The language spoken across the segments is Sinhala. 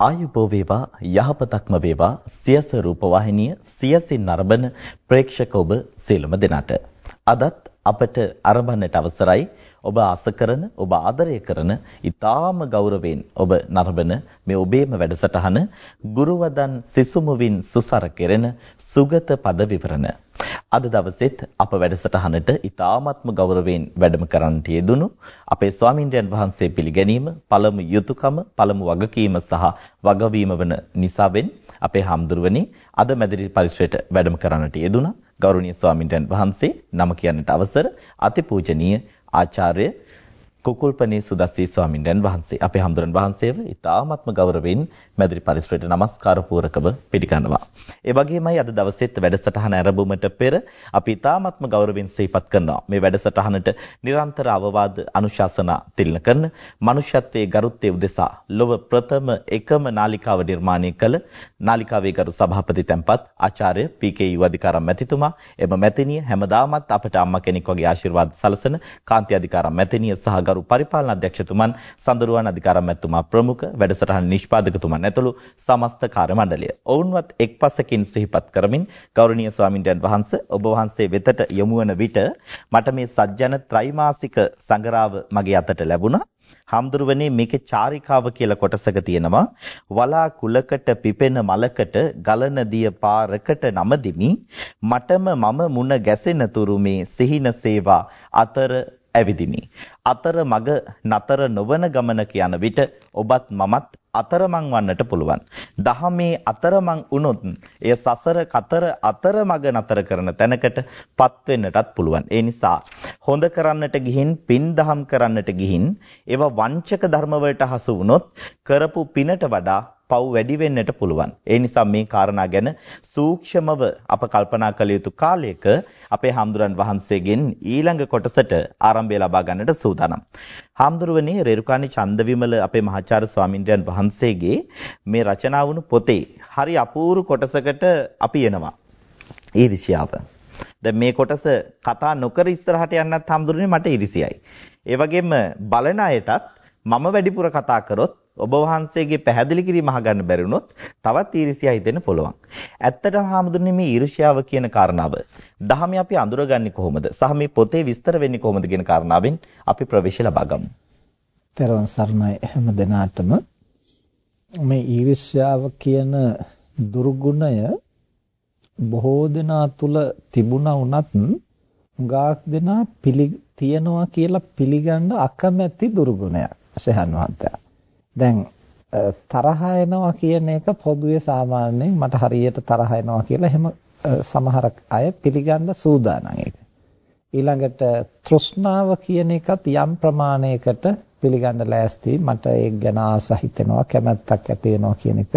ආයුබෝ වේවා යහපතක්ම වේවා. සියස රූපවාහිනිය සියසින් නරඹන ප්‍රේක්ෂක ඔබ සියලුම දෙනාට. අදත් අපට අරඹන්නට අවසරයි. ඔබ ආස කරන ඔබ ආදරය කරන ඊ타ම ගෞරවයෙන් ඔබ නරඹන මේ ඔබේම වැඩසටහන ගුරුවදන් සිසුමුවින් සුසර කෙරෙන සුගත පද විවරණ. අද දවසෙත් අප වැඩසටහනට ඊ타ත්ම ගෞරවයෙන් වැඩම කරන්නට යෙදුණු අපේ ස්වාමින්ද්‍රයන් වහන්සේ පිළිගැනීම පළමු යුතුයකම පළමු වගකීම සහ වගවීම වන නිසාවෙන් අපේ හාමුදුරුවනි අද මැදිරි පරිසරයට වැඩම කරන්නට යෙදුණා. ගෞරවනීය ස්වාමින්ද්‍රයන් වහන්සේ නම කියන්නට අවසර අතිපූජනීය ආචාර්ය කුකුල්පනී සුදස්සී ස්වාමින්වයන් වහන්සේ. අපේ හම්දුරන් වහන්සේව ඉතාමත්ම ගෞරවයෙන් මැදිරි පරිසරයට নমස්කාර පූරකව පිළිගන්නවා. ඒ වගේමයි අද දවසේත් වැඩසටහන ආරම්භුමට පෙර අපි ඉතාමත්ම ගෞරවයෙන් සිහිපත් කරනවා. මේ වැඩසටහනට නිරන්තර අවවාද අනුශාසනා තිලන කරන මනුෂ්‍යත්වයේ ගරුත්වයේ උදෙසා ලොව ප්‍රථම එකම නාලිකාව නිර්මාණය කළ නාලිකාවේ ගරු සභාපති තැන්පත් ආචාර්ය පී.කේ.යු අධිකාරම් මැතිතුමා එම මැතිණිය හැමදාමත් අපට අම්මා කෙනෙක් වගේ ආශිර්වාද සලසන කාන්ති අධිකාරම් මැතිණිය සහ ගරු පරිපාලන අධ්‍යක්ෂතුමන් සඳරුවන් අධිකාරම් මැතිතුමා ප්‍රමුඛ වැඩසටහන නිෂ්පාදකතුමන් ඇතුළු සමස්ත කාර්ය මණ්ඩලය. ඔවුන්වත් එක්පසකින් සිහිපත් කරමින් ගෞරවනීය ස්වාමින්වයන් වහන්සේ ඔබ වහන්සේ වෙතට යොමු වන විට මට මේ සජ්ජන ත්‍රිමාසික සංගරාව මගේ අතට ලැබුණා. හම්දුරුවනේ මේකේ චාරිකාව කියලා කොටසක තියෙනවා වලා කුලකට පිපෙන මලකට ගලන දිය පාරකට නමදිමි මටම මම මුණ ගැසෙන තුරු මේ සිහින සේවා අතර ඇවිදිමි. අතර මග නතර නොවන ගමනක යන විට ඔබත් මමත් අතරමං වන්නට පුළුවන්. දහමේ අතරමං වුණොත් එය සසර කතර අතර මග නතර කරන තැනකට පත් වෙන්නටත් පුළුවන්. ඒ නිසා හොඳ කරන්නට ගිහින් පින් දහම් කරන්නට ගිහින් ඒවා වංචක ධර්ම වලට හසු වුණොත් කරපු පිනට වඩා පව් වැඩි වෙන්නට පුළුවන්. ඒ නිසා මේ කාරණා ගැන සූක්ෂමව අප කල්පනා කළ යුතු කාලයක අපේ හාමුදුරන් වහන්සේගෙන් ඊළඟ කොටසට ආරම්භය ලබා ගන්නට සූදානම්. හාමුදුරුවනේ රේරුකාණී චන්දවිමල අපේ මහාචාර්ය ස්වාමින්ද්‍රයන් වහන්සේගේ මේ රචනා වුණු පොතේ හරි අපූර්ව කොටසකට අපි එනවා. ඊර්ෂ්‍යාව. දැන් මේ කොටස කතා නොකර ඉස්සරහට යන්නත් හාමුදුරනේ මට ඊර්ෂ්‍යයි. ඒ වගේම බලන අයටත් මම වැඩිපුර කතා කරොත් ඔබ වහන්සේගේ පැහැදිලි කිරීම අහගන්න බැරි වුණොත් තවත් ඊර්ෂ්‍යා හිතෙන්න පුළුවන්. ඇත්තටම හාමුදුරනේ මේ ඊර්ෂ්‍යාව කියන කාරණාව දහමේ අපි අඳුරගන්නේ කොහොමද? සහ මේ පොතේ විස්තර වෙන්නේ කොහොමද කියන කාරණාවෙන් අපි ප්‍රවේශය ලබා ගමු. තරවන් සර්ණයි හැම දිනාටම මේ ඊර්ෂ්‍යාව කියන දුර්ගුණය බොහෝ දෙනා තුල තිබුණා වුණත් ගාක් දෙනා පිළි තියනවා කියලා පිළිගන්න අකමැති දුර්ගුණයක් ශහන් වහන්සේ. දැන් තරහ එනවා කියන එක පොදුවේ සාමාන්‍යයෙන් මට හරියට තරහ එනවා කියලා එහෙම සමහර අය පිළිගන්න සූදානම් ඒක. ඊළඟට තෘෂ්ණාව කියන එකත් යම් ප්‍රමාණයකට පිළිගන්න ලෑස්ති මට ඒක ගැන ආස හිතෙනවා කැමැත්තක් ඇති වෙනවා කියන එක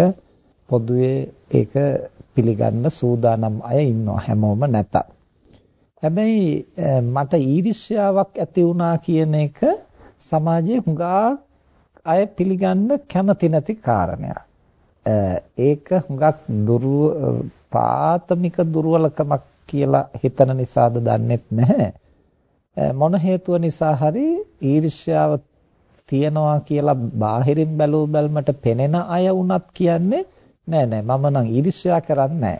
පොදුවේ ඒක පිළිගන්න සූදානම් අය ඉන්නවා හැමෝම නැත. හැබැයි මට ඊර්ෂ්‍යාවක් ඇති වුණා කියන එක සමාජයේ හුඟා අය පිළිගන්න කැමති නැති කාරණයක්. ඒක හුඟක් දුරු ප්‍රාථමික දුර්වලකමක් කියලා හිතන නිසාද දන්නේත් නැහැ. මොන හේතුව නිසා හරි ඊර්ෂ්‍යාව තියනවා කියලා බාහිරින් බැලූ බැල්මට පෙනෙන අය වුණත් කියන්නේ නෑ නෑ මම නම් ඊර්ෂ්‍යා කරන්නේ නෑ.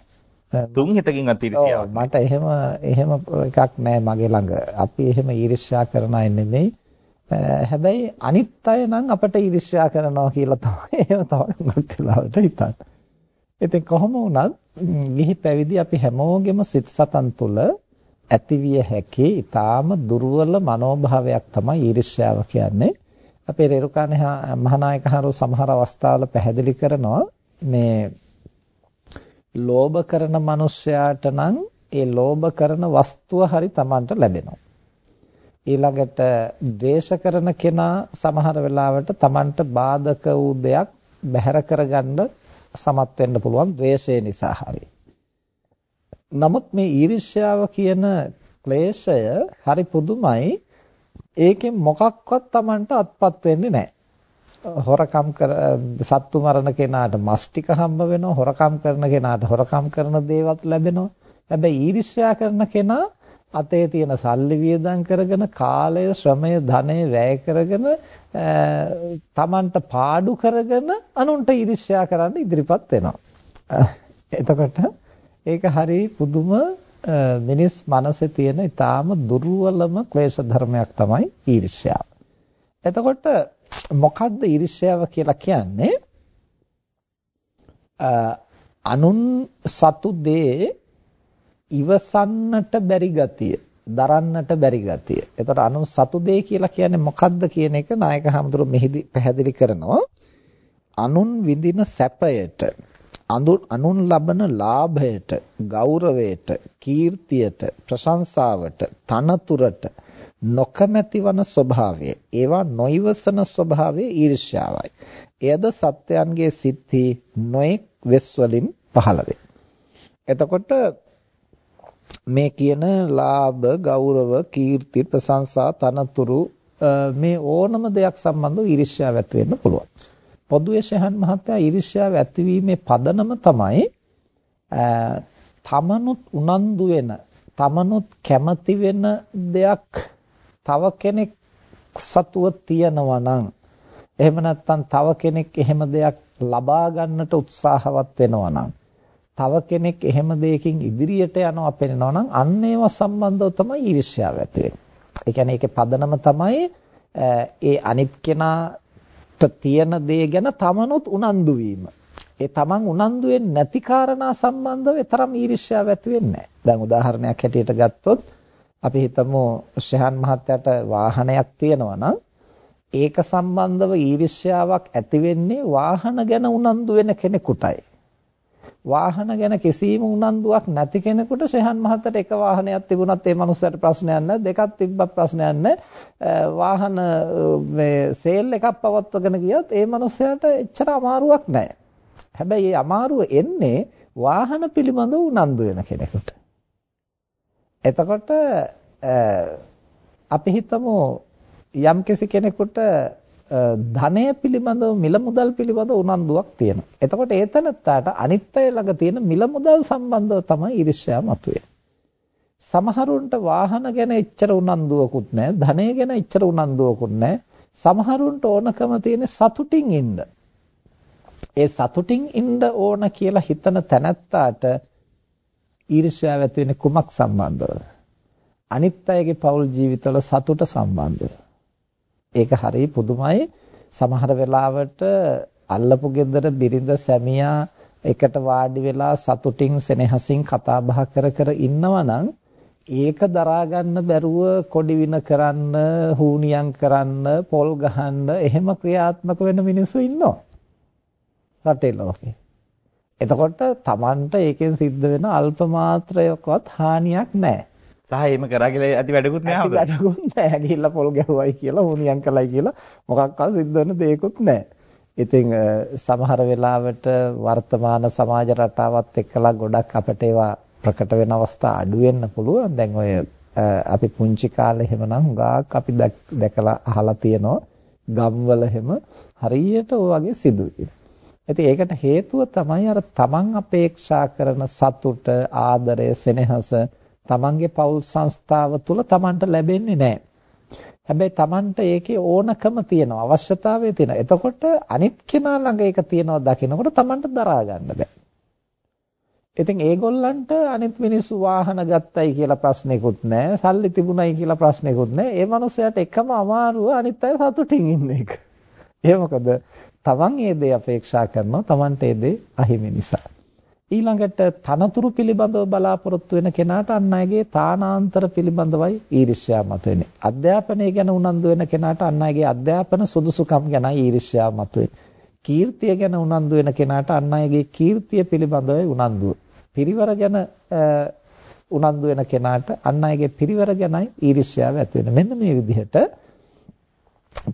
තුන් හිතකින්වත් ඊර්ෂ්‍යාවක්. මට එහෙම එහෙම එකක් නෑ මගේ ළඟ. අපි එහෙම ඊර්ෂ්‍යා කරන අය නෙමෙයි. හැබැයි අනිත් අය නම් අපට ඊර්ෂ්‍යා කරනවා කියලා තමයි ඒව තමයි මුක් වෙලාවට හිතන්නේ. ඉතින් කොහොම වුණත් ගිහි පැවිදි අපි හැමෝගෙම සිත සතන් තුළ ඇතිවිය හැකි ඊටාම දුර්වල මනෝභාවයක් තමයි ඊර්ෂ්‍යාව කියන්නේ. අපේ රේරුකානේ මහානායක හරු සමහර අවස්ථාවල පැහැදිලි කරනවා මේ ලෝභ කරන මිනිසයාට නම් ඒ ලෝභ කරන වස්තුව හරි Tamanට ලැබෙනවා. ඊළඟට ද්වේෂ කරන කෙනා සමහර වෙලාවට Tamanට බාධක වූ දෙයක් බැහැර කරගන්න සමත් වෙන්න පුළුවන් ද්වේෂය නිසා හරි. නමුත් මේ ඊර්ෂ්‍යාව කියන ක්ලේශය හරි පුදුමයි. ඒකෙන් මොකක්වත් Tamanට අත්පත් වෙන්නේ නැහැ. හොරකම් කර සත්තු මරණ කෙනාට මස් ටික හම්බ වෙනවා හොරකම් කරන කෙනාට හොරකම් කරන දේවල් ලැබෙනවා හැබැයි ඊර්ෂ්‍යා කරන කෙනා අතේ තියෙන සල්ලි වියදම් කරගෙන කාලය ශ්‍රමය ධනය වැය කරගෙන තමන්ට පාඩු කරගෙන අනුන්ට ඊර්ෂ්‍යා කරන්න ඉදිරිපත් වෙනවා. එතකොට ඒක හරි පුදුම මිනිස් මනසේ තියෙන ඊටාම දුර්වලම ක්ලේශ ධර්මයක් තමයි ඊර්ෂ්‍යාව. එතකොට මොකද්ද ඊර්ෂ්‍යාව කියලා කියන්නේ? අනුන් සතු දේ ඉවසන්නට බැරි ගතිය, දරන්නට බැරි ගතිය. එතකොට අනුන් සතු දේ කියලා කියන්නේ මොකද්ද කියන එක නායක හඳුරු මෙහිදී පැහැදිලි කරනවා. අනුන් විඳින සැපයට අනුන් ලබන ලාභයට, ගෞරවයට, කීර්තියට, ප්‍රශංසාවට, තනතුරට නොකමැති වන ස්වභාවය, ඒවා නොයිවසන ස්වභාවය ඊර්ෂ්‍යාවයි. එයද සත්වයන්ගේ සිත්හි නොඑක් වෙස් වලින් පහළ වේ. එතකොට මේ කියන ලාභ, ගෞරව, කීර්ති, ප්‍රශංසා, තනතුරු මේ ඕනම දෙයක් සම්බන්ධව ඊර්ෂ්‍යාව ඇති වෙන්න පුළුවන්. පොදුවේ ශහන් මහත්තයා ඊර්ෂ්‍යාව ඇතිවීමේ පදනම තමයි තමනුත් උනන්දු වෙන තමනුත් කැමති වෙන දෙයක් තව කෙනෙක් සතුව තියනවා නම් එහෙම නැත්නම් තව කෙනෙක් එහෙම දෙයක් ලබා ගන්නට උත්සාහවත් වෙනවා නම් තව කෙනෙක් එහෙම දෙයකින් ඉදිරියට යනවා පෙනෙනවා නම් අන්න ඒවා සම්බන්ධව තමයි ඊර්ෂ්‍යාව ඇති වෙන්නේ. ඒ කියන්නේ ඒකේ පදනම තමයි ඒ අනිත් කෙනා තියෙන දේ ගැන තමනුත් උනන්දු වීම. ඒ තමන් උනන්දු වෙන්නේ නැති කාරණා සම්බන්ධව තරම් ඊර්ෂ්‍යාව ඇති වෙන්නේ නැහැ. දැන් උදාහරණයක් හැටියට ගත්තොත් අපි හිතමු ශහන් මහත්තයාට වාහනයක් තියෙනවා නම් ඒක සම්බන්ධව ඊර්ෂ්‍යාවක් ඇති වෙන්නේ වාහන ගැන උනන්දු වෙන කෙනෙකුටයි. වාහන ගැන කිසිම උනන්දුවක් නැති කෙනෙකුට ශෙහන් මහත්තයට එක වාහනයක් තිබුණත් ඒ මනුස්සයාට ප්‍රශ්නයක් නැහැ. දෙකක් තිබ්බත් ප්‍රශ්නයක් නැහැ. වාහන මේ සේල් එකක් පවත්වගෙන ගියත් ඒ මනුස්සයාට එච්චර අමාරුවක් නැහැ. හැබැයි මේ අමාරුව එන්නේ වාහන පිළිබඳව උනන්දු වෙන කෙනෙකුට. එතකොට අපි හිතමු යම්කිසි කෙනෙකුට ධනය පිළිබඳව මිල මුදල් පිළිබඳව උනන්දුවක් තියෙනවා. එතකොට ඒ තැනත්තාට අනිත් අය ළඟ තියෙන මිල මුදල් සම්බන්ධව තමයි ඊර්ෂ්‍යාව මතුවේ. සමහරුන්ට වාහන ගැන එච්චර උනන්දුවකුත් නැහැ, ධනය ගැන එච්චර උනන්දුවකුත් නැහැ. සමහරුන්ට ඕනකම තියෙන සතුටින් ඉන්න. ඒ සතුටින් ඉන්න ඕන කියලා හිතන තැනත්තාට ඊර්ෂ්‍යාව ඇති වෙන්නේ කුමක් සම්බන්ධවද? අනිත් අයගේ පෞල් ජීවිතවල සතුට සම්බන්ධව. ඒක හරිය පුදුමයි. සමහර වෙලාවට අල්ලපු ගෙදර බිරිඳ සැමියා එකට වාඩි වෙලා සතුටින් සෙනෙහසින් කතා බහ කර කර ඉන්නවනම් ඒක දරා ගන්න බැරුව කොඩි වින කරන්න, හූනියම් කරන්න, පොල් ගහන්න එහෙම ක්‍රියාත්මක වෙන මිනිස්සු ඉන්නවා. රටේ ලෝකේ. එතකොට Tamanට ඒකෙන් සිද්ධ වෙන අල්ප මාත්‍රයකවත් හානියක් නැහැ. සහ එහෙම කරා කියලා ඇති වැඩකුත් නෑ අපිට. වැඩකුත් නෑ. ගිහිල්ලා පොල් ගැහුවයි කියලා හුනියම් කළයි කියලා මොකක්වත් සිද්ධ වෙන දෙයක්වත් නෑ. ඉතින් සමහර වෙලාවට වර්තමාන සමාජ රටාවත් එක්කලා ගොඩක් අපිට ඒවා ප්‍රකට වෙන අවස්ථා අඩු වෙන්න පුළුවන්. දැන් ඔය අපි පුංචි කාලේ එහෙමනම් හුඟක් අපි දැකලා අහලා තියෙනවා ගම්වල එහෙම හරියට ඔය වගේ සිදුවීම්. ඉතින් ඒකට හේතුව තමයි අර තමන් අපේක්ෂා කරන සතුට, ආදරය, සෙනෙහස තමන්ගේ පෞල් සංස්ථාව තුළ තමන්ට ලැබෙන්නේ නැහැ. හැබැයි තමන්ට ඒකේ ඕනකම තියෙනවා අවශ්‍යතාවය තියෙනවා. එතකොට අනිත් කෙනා ළඟ ඒක තියෙනවා දකිනකොට තමන්ට දරා ගන්න බෑ. ඉතින් ඒගොල්ලන්ට අනිත් මිනිස්සු වාහන ගත්තයි කියලා ප්‍රශ්නෙකුත් නැහැ. සල්ලි තිබුණයි කියලා ප්‍රශ්නෙකුත් නැහැ. ඒ මනුස්සයාට එකම අමාරුව අනිත් අය සතුටින් ඉන්න එක. ඒ මොකද තමන් ඒ දේ අපේක්ෂා කරනවා. තමන්ට ඒ දේ අහිමි නිසා. ඊළඟට තනතුරු පිළිබඳව බලාපොරොත්තු වෙන කෙනාට අන් අයගේ තානාන්තර පිළිබඳවයි ඊර්ෂ්‍යාව මතුවෙන්නේ. අධ්‍යාපනය ගැන උනන්දු වෙන කෙනාට අන් අයගේ අධ්‍යාපන සුදුසුකම් ගැනයි ඊර්ෂ්‍යාව මතුවෙන්නේ. කීර්තිය ගැන උනන්දු වෙන කෙනාට අන් අයගේ කීර්තිය පිළිබඳවයි උනන්දුව. පිරිවර ගැන උනන්දු වෙන කෙනාට අන් අයගේ පිරිවර ගැනයි ඊර්ෂ්‍යාව ඇති වෙන්නේ. මෙන්න මේ විදිහට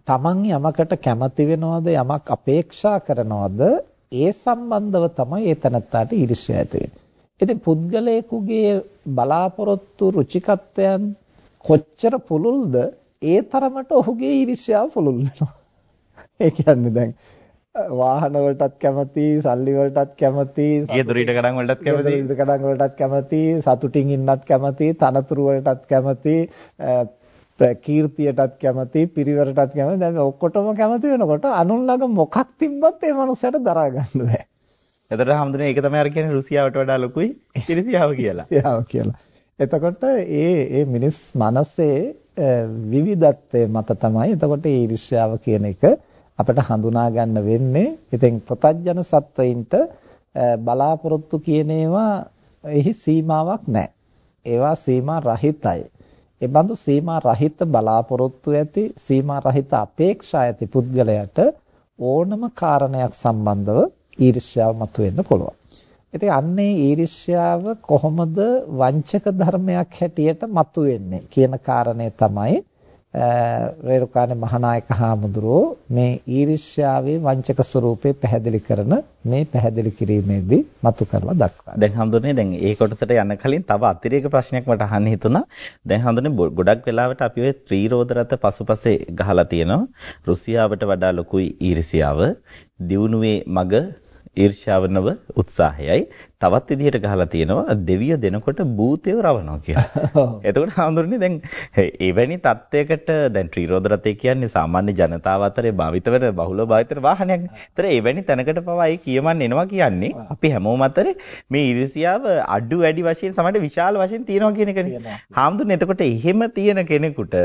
තමන් යමකට කැමති වෙනවද යමක් අපේක්ෂා කරනවද ඒ සම්බන්ධව තමයි ඒ තනත්තාට ඊර්ෂ්‍යා ඇති වෙන්නේ. ඉතින් පුද්ගලයෙකුගේ බලාපොරොත්තු රුචිකත්වයන් කොච්චර පුළුල්ද ඒ තරමට ඔහුගේ ඊර්ෂ්‍යාව පුළුල් වෙනවා. ඒ කියන්නේ දැන් වාහන වලටත් කැමති, සල්ලි වලටත් කැමති, ගෙදර ඉඩ කඩන් වලටත් කැමති, ඉඩ කඩන් වලටත් කැමති, සතුටින් ඉන්නත් කැමති, තනතුරු වලටත් කැමති, කීර්තියටත් කැමති, පිරිවරටත් කැමති. දැන් ඔක්කොටම කැමති වෙනකොට අනුන් ළඟ මොකක් තිබ්බත් ඒ මනුස්සයට දරා ගන්න බෑ. එතකොට හැමදෙනේ ඒක තමයි අර කියන්නේ රුසියාවට වඩා ලොකුයි ඉරිසියාව කියලා. ඉරිසියාව කියලා. එතකොට ඒ ඒ මිනිස් මනසේ විවිධත්වය මත තමයි එතකොට ඊර්ෂ්‍යාව කියන එක අපිට හඳුනා ගන්න වෙන්නේ. ඉතින් ප්‍රතඥ සත්වයින්ට බලාපොරොත්තු කියන ඒවා එහි සීමාවක් නැහැ. ඒවා සීමා රහිතයි. ඒ බඳු සීමා රහිත බලාපොරොත්තු ඇති සීමා රහිත අපේක්ෂා ඇති පුද්ගලයාට ඕනම කාරණයක් සම්බන්ධව ඊර්ෂ්‍යාව මතුවෙන්න පුළුවන්. ඉතින් අන්නේ ඊර්ෂ්‍යාව කොහොමද වංචක ධර්මයක් හැටියට මතුවෙන්නේ කියන කාරණය තමයි රේරුකානේ මහානායක හාමුදුරුවෝ මේ ඊර්ෂ්‍යාවේ වංචක ස්වરૂපේ පැහැදිලි කරන මේ පැහැදිලි කිරීමේදී මතු කරලා දක්වනවා. දැන් හඳුනේ දැන් ඒ කොටසට යන්න කලින් තව අතිරේක ප්‍රශ්නයක් මට අහන්න හිතුණා. දැන් හඳුනේ ගොඩක් වෙලාවට අපි ඔය ත්‍රිරෝද රත පසුපසේ ගහලා තියෙනවා. රුසියාවට වඩා ලොකුයි ඊර්ෂ්‍යාව. දියුණුවේ මග ඊර්ෂ්‍යාව නව උත්සාහයයි තවත් විදිහට ගහලා තියෙනවා දෙවිය දෙනකොට භූතයව රවනවා කියලා. එතකොට හඳුරන්නේ දැන් එවැනි තත්යකට දැන් ත්‍රිරෝද රථය කියන්නේ සාමාන්‍ය ජනතාව අතරේ භාවිත වෙන බහුල භාවිත වෙන වාහනයක්. ඒතර එවැනි තැනකට පවා ඒ කියමන් එනවා කියන්නේ අපි හැමෝම අතරේ මේ ඊර්ෂ්‍යාව අඩු වැඩි වශයෙන් සමහරට විශාල වශයෙන් තියෙනවා කියන එකනේ. හාමුදුරනේ එතකොට එහෙම තියෙන කෙනෙකුට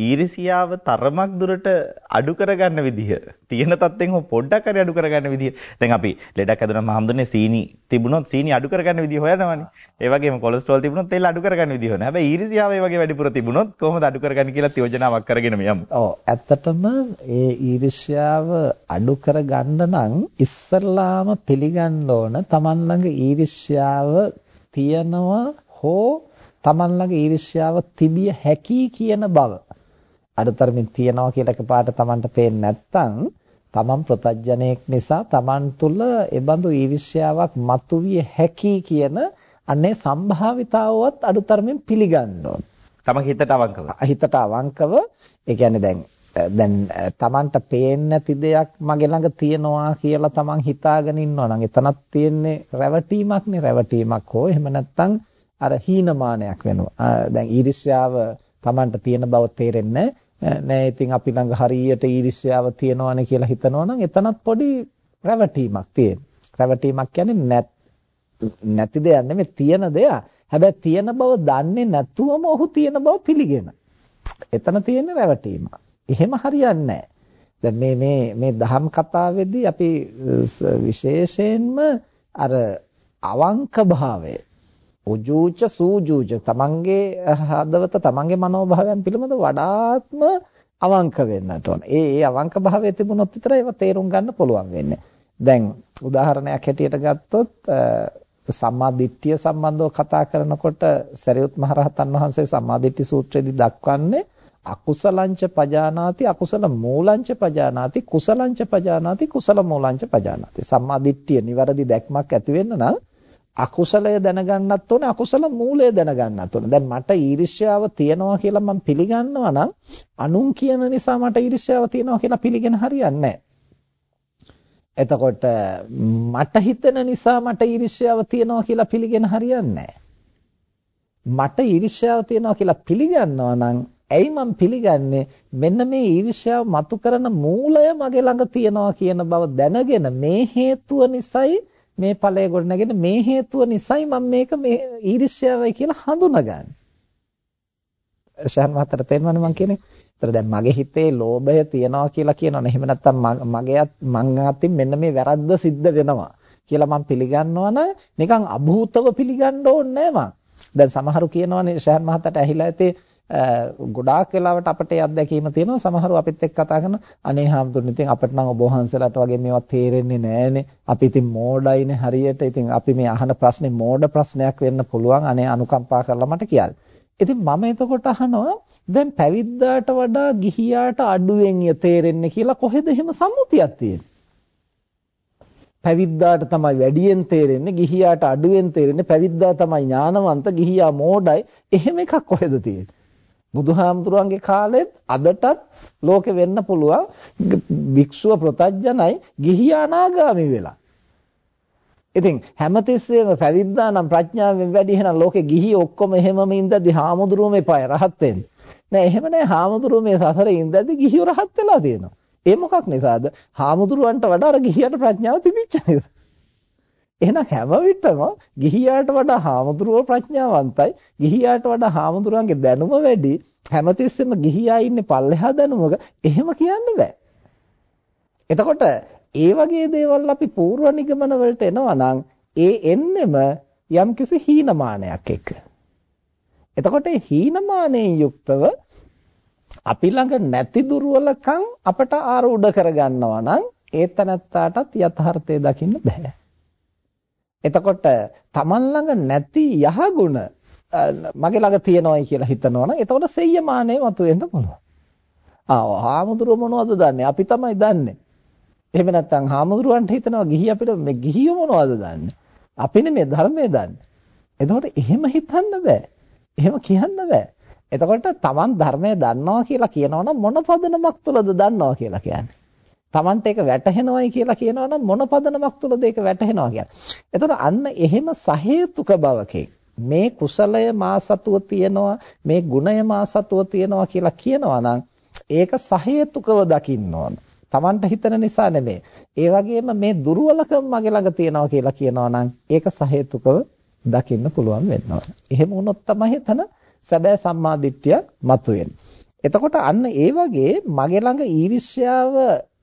ඊර්ෂ්‍යාව තරමක් දුරට අඩු කරගන්න විදිහ තියෙන තත්ත්වෙන් පොඩ්ඩක් හරි අඩු කරගන්න විදිහ දැන් අපි ලෙඩක් හැදුනම හාමුදුරනේ සීනි තිබුණොත් තිබුණොත් සීනි අඩු කරගන්න විදිහ හොයනවනේ. ඒ වගේම කොලෙස්ටරෝල් තිබුණොත් තෙල් අඩු කරගන්න විදිහ හොයනවා. හැබැයි ඊර්ෂ්‍යාව ඒ වගේ වැඩිපුර තිබුණොත් කොහොමද අඩු කරගන්නේ කියලා යෝජනාවක් කරගෙන යමු. ඔව් ඇත්තටම ඒ ඊර්ෂ්‍යාව අඩු කරගන්න නම් ඉස්සල්ලාම පිළිගන්න ඕන Taman ළඟ ඊර්ෂ්‍යාව තියනවා හෝ Taman ළඟ ඊර්ෂ්‍යාව තිබිය හැකි කියන බව. අඩුතරමින් තියනවා කියලා එකපාරට Tamanට පේන්නේ නැත්නම් තමන් ප්‍රතඥයෙක් නිසා තමන් තුළ ඒබඳු ඊර්ෂ්‍යාවක් මතුවිය හැකි කියන අනේ සම්භාවිතාවවත් අඩුතරමින් පිළිගන්න ඕන. තමන් හිතට අවංකව. හිතට අවංකව ඒ කියන්නේ දැන් දැන් තමන්ට පේන්නේ නැති දෙයක් මගේ ළඟ තියනවා කියලා තමන් හිතාගෙන ඉන්නවා නම් එතනක් තියෙන්නේ රැවටීමක්නේ රැවටීමක් හෝ එහෙම නැත්නම් අර හීනමානයක් වෙනවා. දැන් ඊර්ෂ්‍යාව තමන්ට තියෙන බව තේරෙන්නේ නෑ ඉතින් අපි ළඟ හරියට ඊර්ෂ්‍යාව තියෙනවනේ කියලා හිතනවා නම් එතනත් පොඩි රැවටීමක් තියෙන. රැවටීමක් කියන්නේ නැති දෙයක් නෙමෙයි තියෙන දෙයක්. හැබැයි තියෙන බව දන්නේ නැතුවම ඔහු තියෙන බව පිළිගෙන. එතන තියෙන රැවටීම. එහෙම හරියන්නේ දැන් මේ මේ මේ දහම් කතාවේදී අපි විශේෂයෙන්ම අර අවංක භාවය උජූච සූජූච තමන්ගේ හදවත තමන්ගේ මනෝභාවයන් පිළිබඳ වඩාත්ම අවංක වෙන්නට ඕන. ඒ ඒ අවංක භාවය තිබුණොත් විතරයි ඒවා තේරුම් ගන්න පුළුවන් වෙන්නේ. දැන් උදාහරණයක් හැටියට ගත්තොත් සම්මා දිට්ඨිය සම්බන්ධව කතා කරනකොට සරියුත් මහරහතන් වහන්සේ සම්මා දිට්ඨි සූත්‍රයේදී දක්වන්නේ අකුසලංච පජානාති අකුසල මූලංච පජානාති කුසලංච පජානාති කුසල මූලංච පජානාති සම්මා දිට්ඨිය නිවැරදි දැක්මක් ඇති වෙන්න නම් අකුසලය දැනගන්නත් ඕනේ අකුසල මූලය දැනගන්නත් ඕනේ. දැන් මට ඊර්ෂ්‍යාව තියනවා කියලා මම පිළිගන්නවා නම් අනුන් කියන නිසා මට ඊර්ෂ්‍යාව තියනවා කියලා පිළිගෙන හරියන්නේ එතකොට මට හිතෙන නිසා මට ඊර්ෂ්‍යාව තියනවා කියලා පිළිගෙන හරියන්නේ මට ඊර්ෂ්‍යාව තියනවා කියලා පිළිගන්නවා නම් ඇයි මම පිළිගන්නේ? මෙන්න මේ ඊර්ෂ්‍යාව මතු කරන මූලය මගේ ළඟ තියනවා කියන බව දැනගෙන මේ හේතුව නිසායි මේ ඵලය ගොඩනගෙන මේ හේතුව නිසයි මම මේක මේ ඊර්ෂ්‍යාවයි කියලා හඳුනගන්නේ. ශාන් මහත්තයට තේරෙනවද මම කියන්නේ? ඒතර දැන් මගේ හිතේ ලෝභය තියනවා කියලා කියනවනේ. එහෙම නැත්නම් මගේ මං අතින් මෙන්න මේ වැරද්ද සිද්ධ වෙනවා කියලා මම පිළිගන්නවා නම් නිකන් අභූතව පිළිගන්න ඕනේ නෑ මං. දැන් සමහරු කියනවනේ ශාන් මහත්තයට ඇහිලා ඇතේ ගොඩාක් වෙලාවට අපිට ඒ අත්දැකීම තියෙනවා. සමහරව අපිත් එක්ක කතා කරන අනේ හාමුදුරනේ ඉතින් අපිට නම් ඔබ වහන්සේලාට වගේ මේවා තේරෙන්නේ නැහැනේ. අපි ඉතින් මෝඩයිනේ හරියට. ඉතින් අපි මේ අහන ප්‍රශ්නේ මෝඩ ප්‍රශ්නයක් වෙන්න පුළුවන්. අනේ අනුකම්පා කරලා මට කියන්න. ඉතින් මම එතකොට අහනවා දැන් පැවිද්දාට වඩා ගිහියාට අඩුවෙන් තේරෙන්නේ කියලා කොහෙද එහෙම සම්මුතියක් තියෙන්නේ? පැවිද්දාට තමයි වැඩියෙන් තේරෙන්නේ ගිහියාට අඩුවෙන් තේරෙන්නේ. පැවිද්දා තමයි ඥානවන්ත ගිහියා මෝඩයි. එහෙම එකක් කොහෙද තියෙන්නේ? බුදුහාමුදුරන්ගේ කාලෙත් අදටත් ලෝකෙ වෙන්න පුළුවන් භික්ෂුව ප්‍රතඥයි ගිහියා අනාගාමී වෙලා. ඉතින් හැමතිස්සෙම පැවිද්දා නම් ප්‍රඥාවෙන් වැඩි එහෙනම් ලෝකෙ ගිහි ඔක්කොම එහෙමම ඉඳද්දි හාමුදුරුවෝ මේපය රහත් වෙන්නේ. නෑ එහෙම නෑ හාමුදුරුවෝ මේ සසරේ ඉඳද්දි ගිහියෝ රහත් වෙලා තියෙනවා. ඒ මොකක් නිසාද? හාමුදුරුවන්ට වඩා අර ගිහියට ප්‍රඥාව තිබිච්ච නිසා. එහෙනම් හැම විටම ගිහියාට වඩා හාමුදුරුවෝ ප්‍රඥාවන්තයි. ගිහියාට වඩා හාමුදුරුවන්ගේ දැනුම වැඩි. හැමතිස්සෙම ගිහියා ඉන්නේ පල්ලෙහා දැනුමක. එහෙම කියන්න බෑ. එතකොට ඒ වගේ දේවල් අපි පූර්ව නිගමන වලට එනවා නම් ඒ එන්නෙම යම්කිසි හීනමානයක් එක්ක. එතකොට මේ හීනමානයෙන් යුක්තව අපි ළඟ නැති දුර්වලකම් අපට ආරූඪ කරගන්නවා නම් ඒ තනත්තාටත් යථාර්ථය දකින්න බෑ. එතකොට Taman ළඟ නැති යහගුණ මගේ ළඟ තියෙනවයි කියලා හිතනවා නම් එතකොට සෙය්‍යමානෙ මතුවෙන්න පුළුවන්. ආ හාමුදුරුව මොනවද දන්නේ? අපි තමයි දන්නේ. එහෙම නැත්නම් හාමුදුරුවන්ට හිතනවා ගිහි අපිට මේ ගිහියෝ මොනවද දන්නේ? අපිනේ මේ ධර්මයේ දන්නේ. එතකොට එහෙම හිතන්න බෑ. එහෙම කියන්න බෑ. එතකොට Taman ධර්මය දන්නවා කියලා කියනවනම් මොන පදනමක් තුලද දන්නවා කියලා කියන්නේ? Tamanට ඒක වැටහෙනවයි කියලා කියනවනම් මොන පදනමක් තුලද ඒක වැටහෙනවා කියන්නේ? එතකොට අන්න එහෙම සහේතුක බවකින් මේ කුසලය මා සතුව තියෙනවා මේ ගුණය මා සතුව තියෙනවා කියලා කියනවා නම් ඒක සහේතුකව දකින්න ඕන. Tamanට හිතන නිසා නෙමෙයි. ඒ වගේම මේ දුර්වලකම් මගේ ළඟ තියෙනවා කියලා කියනවා නම් ඒක සහේතුකව දකින්න පුළුවන් වෙනවා. එහෙම වුණොත් තමයි එතන සැබෑ සම්මාදිට්ඨියක් මතුවෙන්නේ. එතකොට අන්න ඒ වගේ මගේ ළඟ ඊර්ෂ්‍යාව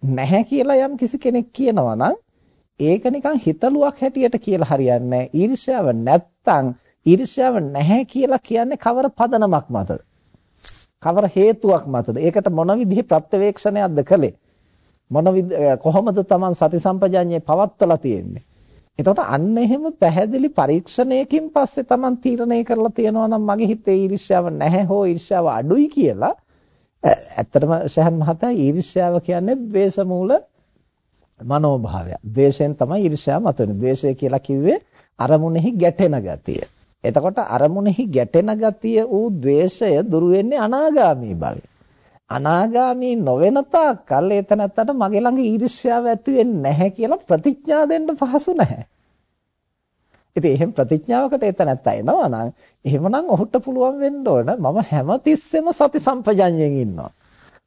නැහැ කියලා යම් කිසි කෙනෙක් කියනවා නම් ඒක නිකන් හිතලුවක් හැටියට කියලා හරියන්නේ නැහැ. ඊර්ෂ්‍යාව නැත්තම් ඊර්ෂ්‍යාව නැහැ කියලා කියන්නේ කවර පදනමක් මතද? කවර හේතුවක් මතද? ඒකට මොන විදිහේ ප්‍රත්‍යවේක්ෂණයක්ද කළේ? මොන කොහොමද Taman සති සම්පජාඤ්ඤේ පවත්වලා තියෙන්නේ? එතකොට අන්න එහෙම පැහැදිලි පරීක්ෂණයකින් පස්සේ Taman තීරණය කරලා තියෙනවා නම් මගේ හිතේ ඊර්ෂ්‍යාව නැහැ හෝ ඊර්ෂ්‍යාව අඩුයි කියලා ඇත්තටම ශහන් මහතා ඊර්ෂ්‍යාව කියන්නේ ද්වේෂ මූල මනෝභාවය. ද්වේෂයෙන් තමයි ඊර්ෂ්‍යාව මතුවෙන්නේ. ද්වේෂය කියලා කිව්වේ අරමුණෙහි ගැටෙන ගතිය. එතකොට අරමුණෙහි ගැටෙන ගතිය ඌ ද්වේෂය දුරු වෙන්නේ අනාගාමී භවයේ. අනාගාමී නොවන තාක්කල් එතනත්තට මගේ ළඟ ඊර්ෂ්‍යාව ඇති වෙන්නේ නැහැ කියලා ප්‍රතිඥා දෙන්න පහසු නැහැ. ඉතින් එහෙම ප්‍රතිඥාවකට එතනත්ත එනවා නම් එහෙමනම් ඔහුට පුළුවන් වෙන්න ඕන මම හැමතිස්සෙම සති සම්පජඤ්ඤයෙන් ඉන්නවා.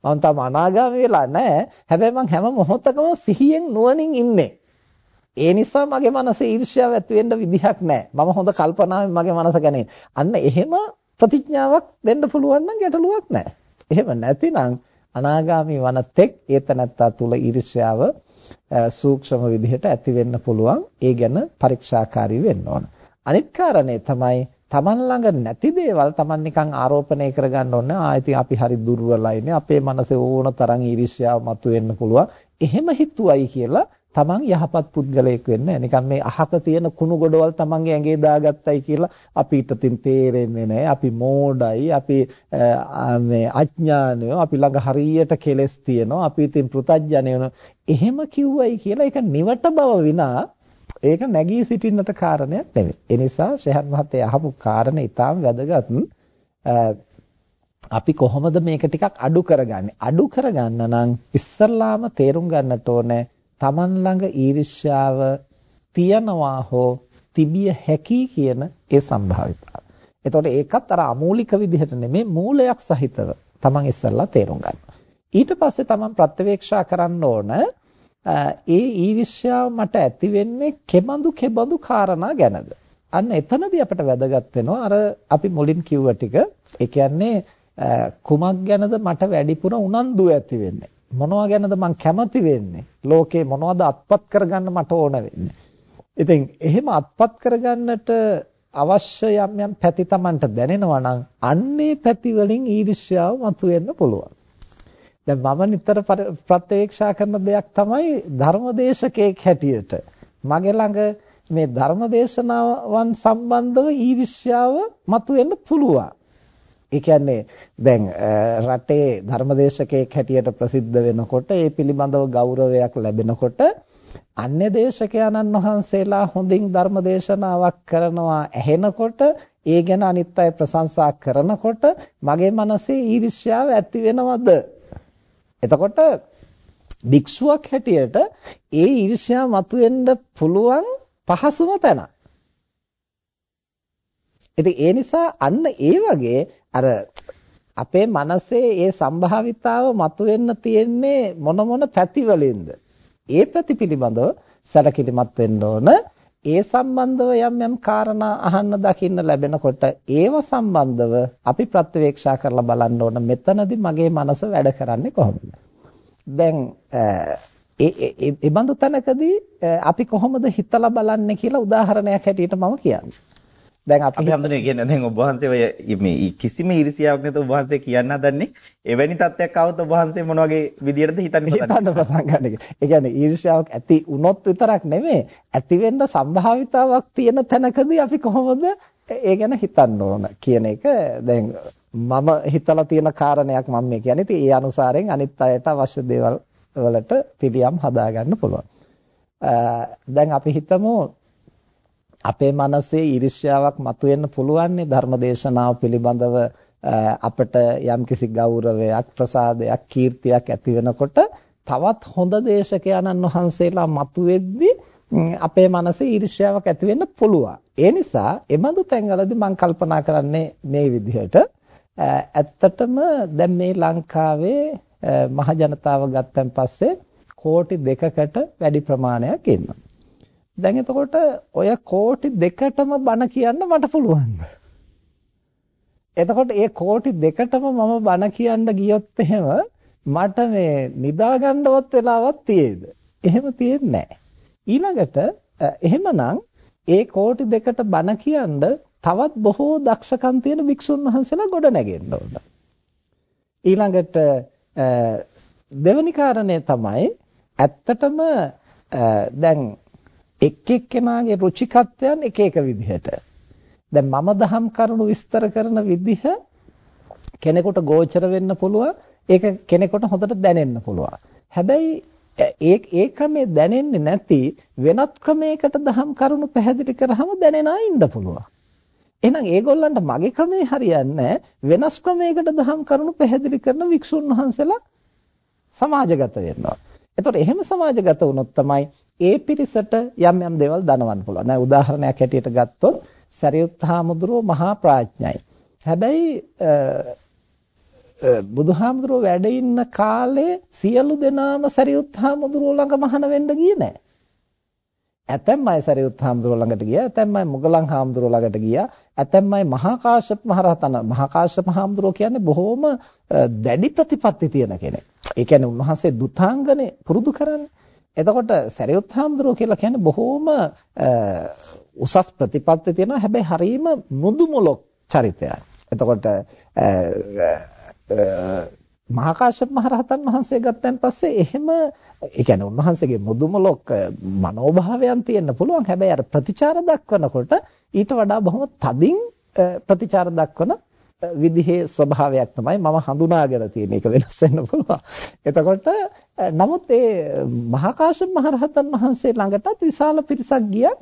මම තාම අනාගාමී වෙලා නැහැ. හැබැයි මම හැම මොහොතකම සිහියෙන් නුවණින් ඉන්නේ. ඒ නිසා මගේ මනසේ ඊර්ෂ්‍යාව ඇති වෙන්න විදිහක් නැහැ. මම හොඳ කල්පනාවෙන් මගේ මනස ගැන අන්න එහෙම ප්‍රතිඥාවක් දෙන්න පුළුවන් නම් ගැටලුවක් නැහැ. එහෙම නැතිනම් අනාගාමී වන තෙක් ඒතනත්තා තුල ඊර්ෂ්‍යාව සූක්ෂම විදිහට ඇති වෙන්න පුළුවන්. ඒ ගැන පරීක්ෂාකාරී වෙන්න ඕන. අනිත් කාරණේ තමයි Taman ළඟ නැති දේවල් Taman නිකන් ආරෝපණය කරගන්න ඕනේ. ආ ඉතින් අපි හරි දුර්වලයිනේ. අපේ මනසේ ඕන තරම් ඊර්ෂ්‍යාව මතුවෙන්න පුළුවන්. එහෙම හිතුවයි කියලා තමන් යහපත් පුද්ගලයෙක් වෙන්න. නිකන් මේ අහක තියෙන කුණු ගොඩවල් තමන්ගේ ඇඟේ දාගත්තයි කියලා අපිට තින් තේරෙන්නේ නැහැ. අපි මෝඩයි අපි මේ අඥානයෝ අපි ළඟ හරියට කෙලස් තියෙනවා අපි තින් පෘතජ්ජනයන එහෙම කිව්වයි කියලා ඒක නිවට බව විනා ඒක නැගී සිටින්නට කාරණයක් නෙවෙයි ඒ නිසා ශහන් මහත්තයා අහපු කාරණේ ඊටාම වැදගත්. අපි කොහොමද මේක ටිකක් අඩු කරගන්නේ? අඩු කරගන්න නම් ඉස්සල්ලාම තේරුම් ගන්නට ඕනේ Taman ළඟ ඊර්ෂ්‍යාව තියනවා හෝ තිබිය හැකි කියන ඒ සම්භාවිතාව. එතකොට ඒකත් අර අමූලික විදිහට නෙමෙයි මූලයක් සහිතව Taman ඉස්සල්ලා තේරුම් ගන්න. ඊට පස්සේ Taman ප්‍රත්‍යවේක්ෂා කරන්න ඕන ඒ ඊර්ෂ්‍යාව මට ඇති වෙන්නේ කෙබඳු කෙබඳු කාරණා ගැනද? අන්න එතනදී අපිට වැදගත් වෙනවා අර අපි මුලින් කිව්ව ටික. ඒ කියන්නේ කුමක් ගැනද මට වැඩිපුර උනන්දු ඇති වෙන්නේ? මොනවා ගැනද මං කැමති වෙන්නේ? ලෝකේ මොනවද අත්පත් කරගන්න මට ඕන වෙන්නේ? ඉතින් එහෙම අත්පත් කරගන්නට අවශ්‍ය යම් යම් පැති Tamanට දැනෙනවා නම් අන්නේ පැති වලින් ඊර්ෂ්‍යාව මතුවෙන්න පුළුවන්. දැන් මම නිතර ප්‍රත්‍යක්ෂා කරන දෙයක් තමයි ධර්මදේශකෙක් හැටියට මගේ ළඟ මේ ධර්මදේශනාවන් සම්බන්ධව ඊර්ෂ්‍යාව මතුවෙන්න පුළුවන්. ඒ කියන්නේ දැන් රටේ ධර්මදේශකයෙක් හැටියට ප්‍රසිද්ධ වෙනකොට ඒ පිළිබඳව ගෞරවයක් ලැබෙනකොට අන්‍ය දේශකයන්න් වහන්සේලා හොඳින් ධර්ම දේශනාවක් කරනවා ඇහෙනකොට ඒ ගැන අනිත් අය ප්‍රශංසා කරනකොට මගේ මනසේ ඊර්ෂ්‍යාව ඇති වෙනවද? එතකොට භික්ෂුවක් හැටියට ඒ ඊර්ෂ්‍යාව මතුවෙන්න පුළුවන් පහසුම තැන. ඉතින් ඒ නිසා අන්න ඒ වගේ අර අපේ මනසේ ඒ සම්භාවිතාව මතුවෙන්න තියෙන්නේ මොන මොන පැතිවලින්ද? ඒ පැති පිළිබඳව සැලකිලිමත් වෙන්න ඕන. ඒ සම්බන්ධව යම් යම් කාරණා අහන්න දකින්න ලැබෙනකොට ඒව සම්බන්ධව අපි ප්‍රත්‍යවේක්ෂා කරලා බලන්න ඕන මෙතනදී මගේ මනස වැඩ කරන්නේ කොහොමද? දැන් ඒ ඒ බඳු තැනකදී අපි කොහොමද හිතලා බලන්නේ කියලා උදාහරණයක් හැටියට මම කියන්නේ. දැන් අපි හැමදෙනේ කියන්නේ දැන් ඔබ වහන්සේ ඔය මේ කිසිම ඊර්ෂියාවක් නැතුව ඔබ වහන්සේ කියන්න හදන්නේ එවැනි තත්ත්වයක් આવුත් ඔබ වහන්සේ මොන වගේ විදියටද හිතන්නේ හිතන්න පටන් ගන්න එක. ඒ කියන්නේ ඊර්ෂ්‍යාවක් ඇති වුණොත් විතරක් නෙමෙයි ඇති වෙන්න සම්භාවිතාවක් තියෙන තැනකදී අපි කොහොමද ඒ ගැන හිතන්න ඕන කියන එක දැන් මම හිතලා තියෙන කාරණයක් මම මේ කියන්නේ. ඉතින් ඒ අනුසාරයෙන් අනිත් අයට අවශ්‍ය දේවල් වලට පිළියම් හදාගන්න පුළුවන්. දැන් අපි හිතමු අපේ මනසේ ඊර්ෂ්‍යාවක් මතුවෙන්න පුළුවන් ධර්මදේශනාව පිළිබඳව අපට යම්කිසි ගෞරවයක් ප්‍රසාදයක් කීර්තියක් ඇති වෙනකොට තවත් හොඳ දේශකයන්න් වහන්සේලා මතුවෙද්දී අපේ මනසේ ඊර්ෂ්‍යාවක් ඇති වෙන්න පුළුවන්. ඒ නිසා එබඳු තැන්වලදී මම කල්පනා කරන්නේ මේ විදිහට ඇත්තටම දැන් මේ ලංකාවේ මහ ජනතාව ගත්තන් පස්සේ කෝටි දෙකකට වැඩි ප්‍රමාණයක් ඉන්නවා. දැන් එතකොට ඔය කෝටි දෙකටම බණ කියන්න මට පුළුවන්ද? එතකොට ඒ කෝටි දෙකටම මම බණ කියන්න ගියොත් එහෙම මට මේ නිදා ගන්නවත් වෙලාවක් තියෙද? එහෙම තියෙන්නේ නැහැ. ඊළඟට එහෙමනම් ඒ කෝටි දෙකට බණ කියන්න තවත් බොහෝ දක්ෂකම් තියෙන වික්ෂුන් වහන්සේලා ගොඩ නැගෙන්න ඕන. ඊළඟට දෙවැනි කාරණය තමයි ඇත්තටම දැන් එක් එක්කෙනාගේ රුචිකත්වයන් එක එක විදිහට. දැන් මම දහම් කරුණු විස්තර කරන විදිහ කෙනෙකුට ගෝචර වෙන්න පුළුවන්. ඒක කෙනෙකුට හොඳට දැනෙන්න පුළුවන්. හැබැයි ඒ ඒ ක්‍රමේ දැනෙන්නේ නැති වෙනත් ක්‍රමයකට දහම් කරුණු පැහැදිලි කරාම දැනෙනා ඉන්න පුළුවන්. එහෙනම් ඒගොල්ලන්ට මගේ ක්‍රමේ හරියන්නේ වෙනස් ක්‍රමයකට දහම් කරුණු පැහැදිලි කරන වික්ෂුන් වහන්සේලා සමාජගත වෙනවා. එතකොට එහෙම සමාජගත වුණොත් තමයි ඒ පිරිසට යම් යම් දේවල් දනවන්න පුළුවන්. දැන් උදාහරණයක් හැටියට ගත්තොත් සරියුත් හාමුදුරුවෝ මහා ප්‍රඥයි. හැබැයි බුදුහාමුදුරුවෝ වැඩ ඉන්න කාලේ සියලු දෙනාම සරියුත් හාමුදුරුවෝ ළඟ මහාන වෙන්න ගියේ නැහැ. ඇතැම් අය සරියුත් හාමුදුරුවෝ ළඟට ගියා, ඇතැම් අය මුගලන් හාමුදුරුවෝ ළඟට ගියා, ඇතැම් අය මහා කාශ්‍යප මහරහතන මහා කාශ්‍යප හාමුදුරුවෝ කියන්නේ බොහොම දැඩි ප්‍රතිපත්ති තියෙන කෙනෙක්. ඒ කියන්නේ උන්වහන්සේ දුතාංගනේ පුරුදු කරන්නේ. එතකොට සරියුත් හාමුදුරුවෝ කියලා කියන්නේ බොහොම උසස් ප්‍රතිපත්ති තියෙනවා. හැබැයි හරීම මුදු මොලොක් චරිතයක්. එතකොට මහා කාශ්‍යප මහරහතන් වහන්සේ ගත්තන් පස්සේ එහෙම ඒ කියන්නේ උන්වහන්සේගේ මුදුමලොක් මනෝභාවයන් තියෙන්න පුළුවන් හැබැයි අර ප්‍රතිචාර දක්වනකොට ඊට වඩා බොහොම තදින් ප්‍රතිචාර දක්වන විදිහේ ස්වභාවයක් තමයි මම හඳුනාගෙන තියෙන එක වෙනස් වෙන්න පුළුවන්. එතකොට නමුත් ඒ මහා කාශ්‍යප මහරහතන් වහන්සේ ළඟටත් විශාල පිරිසක් ගියා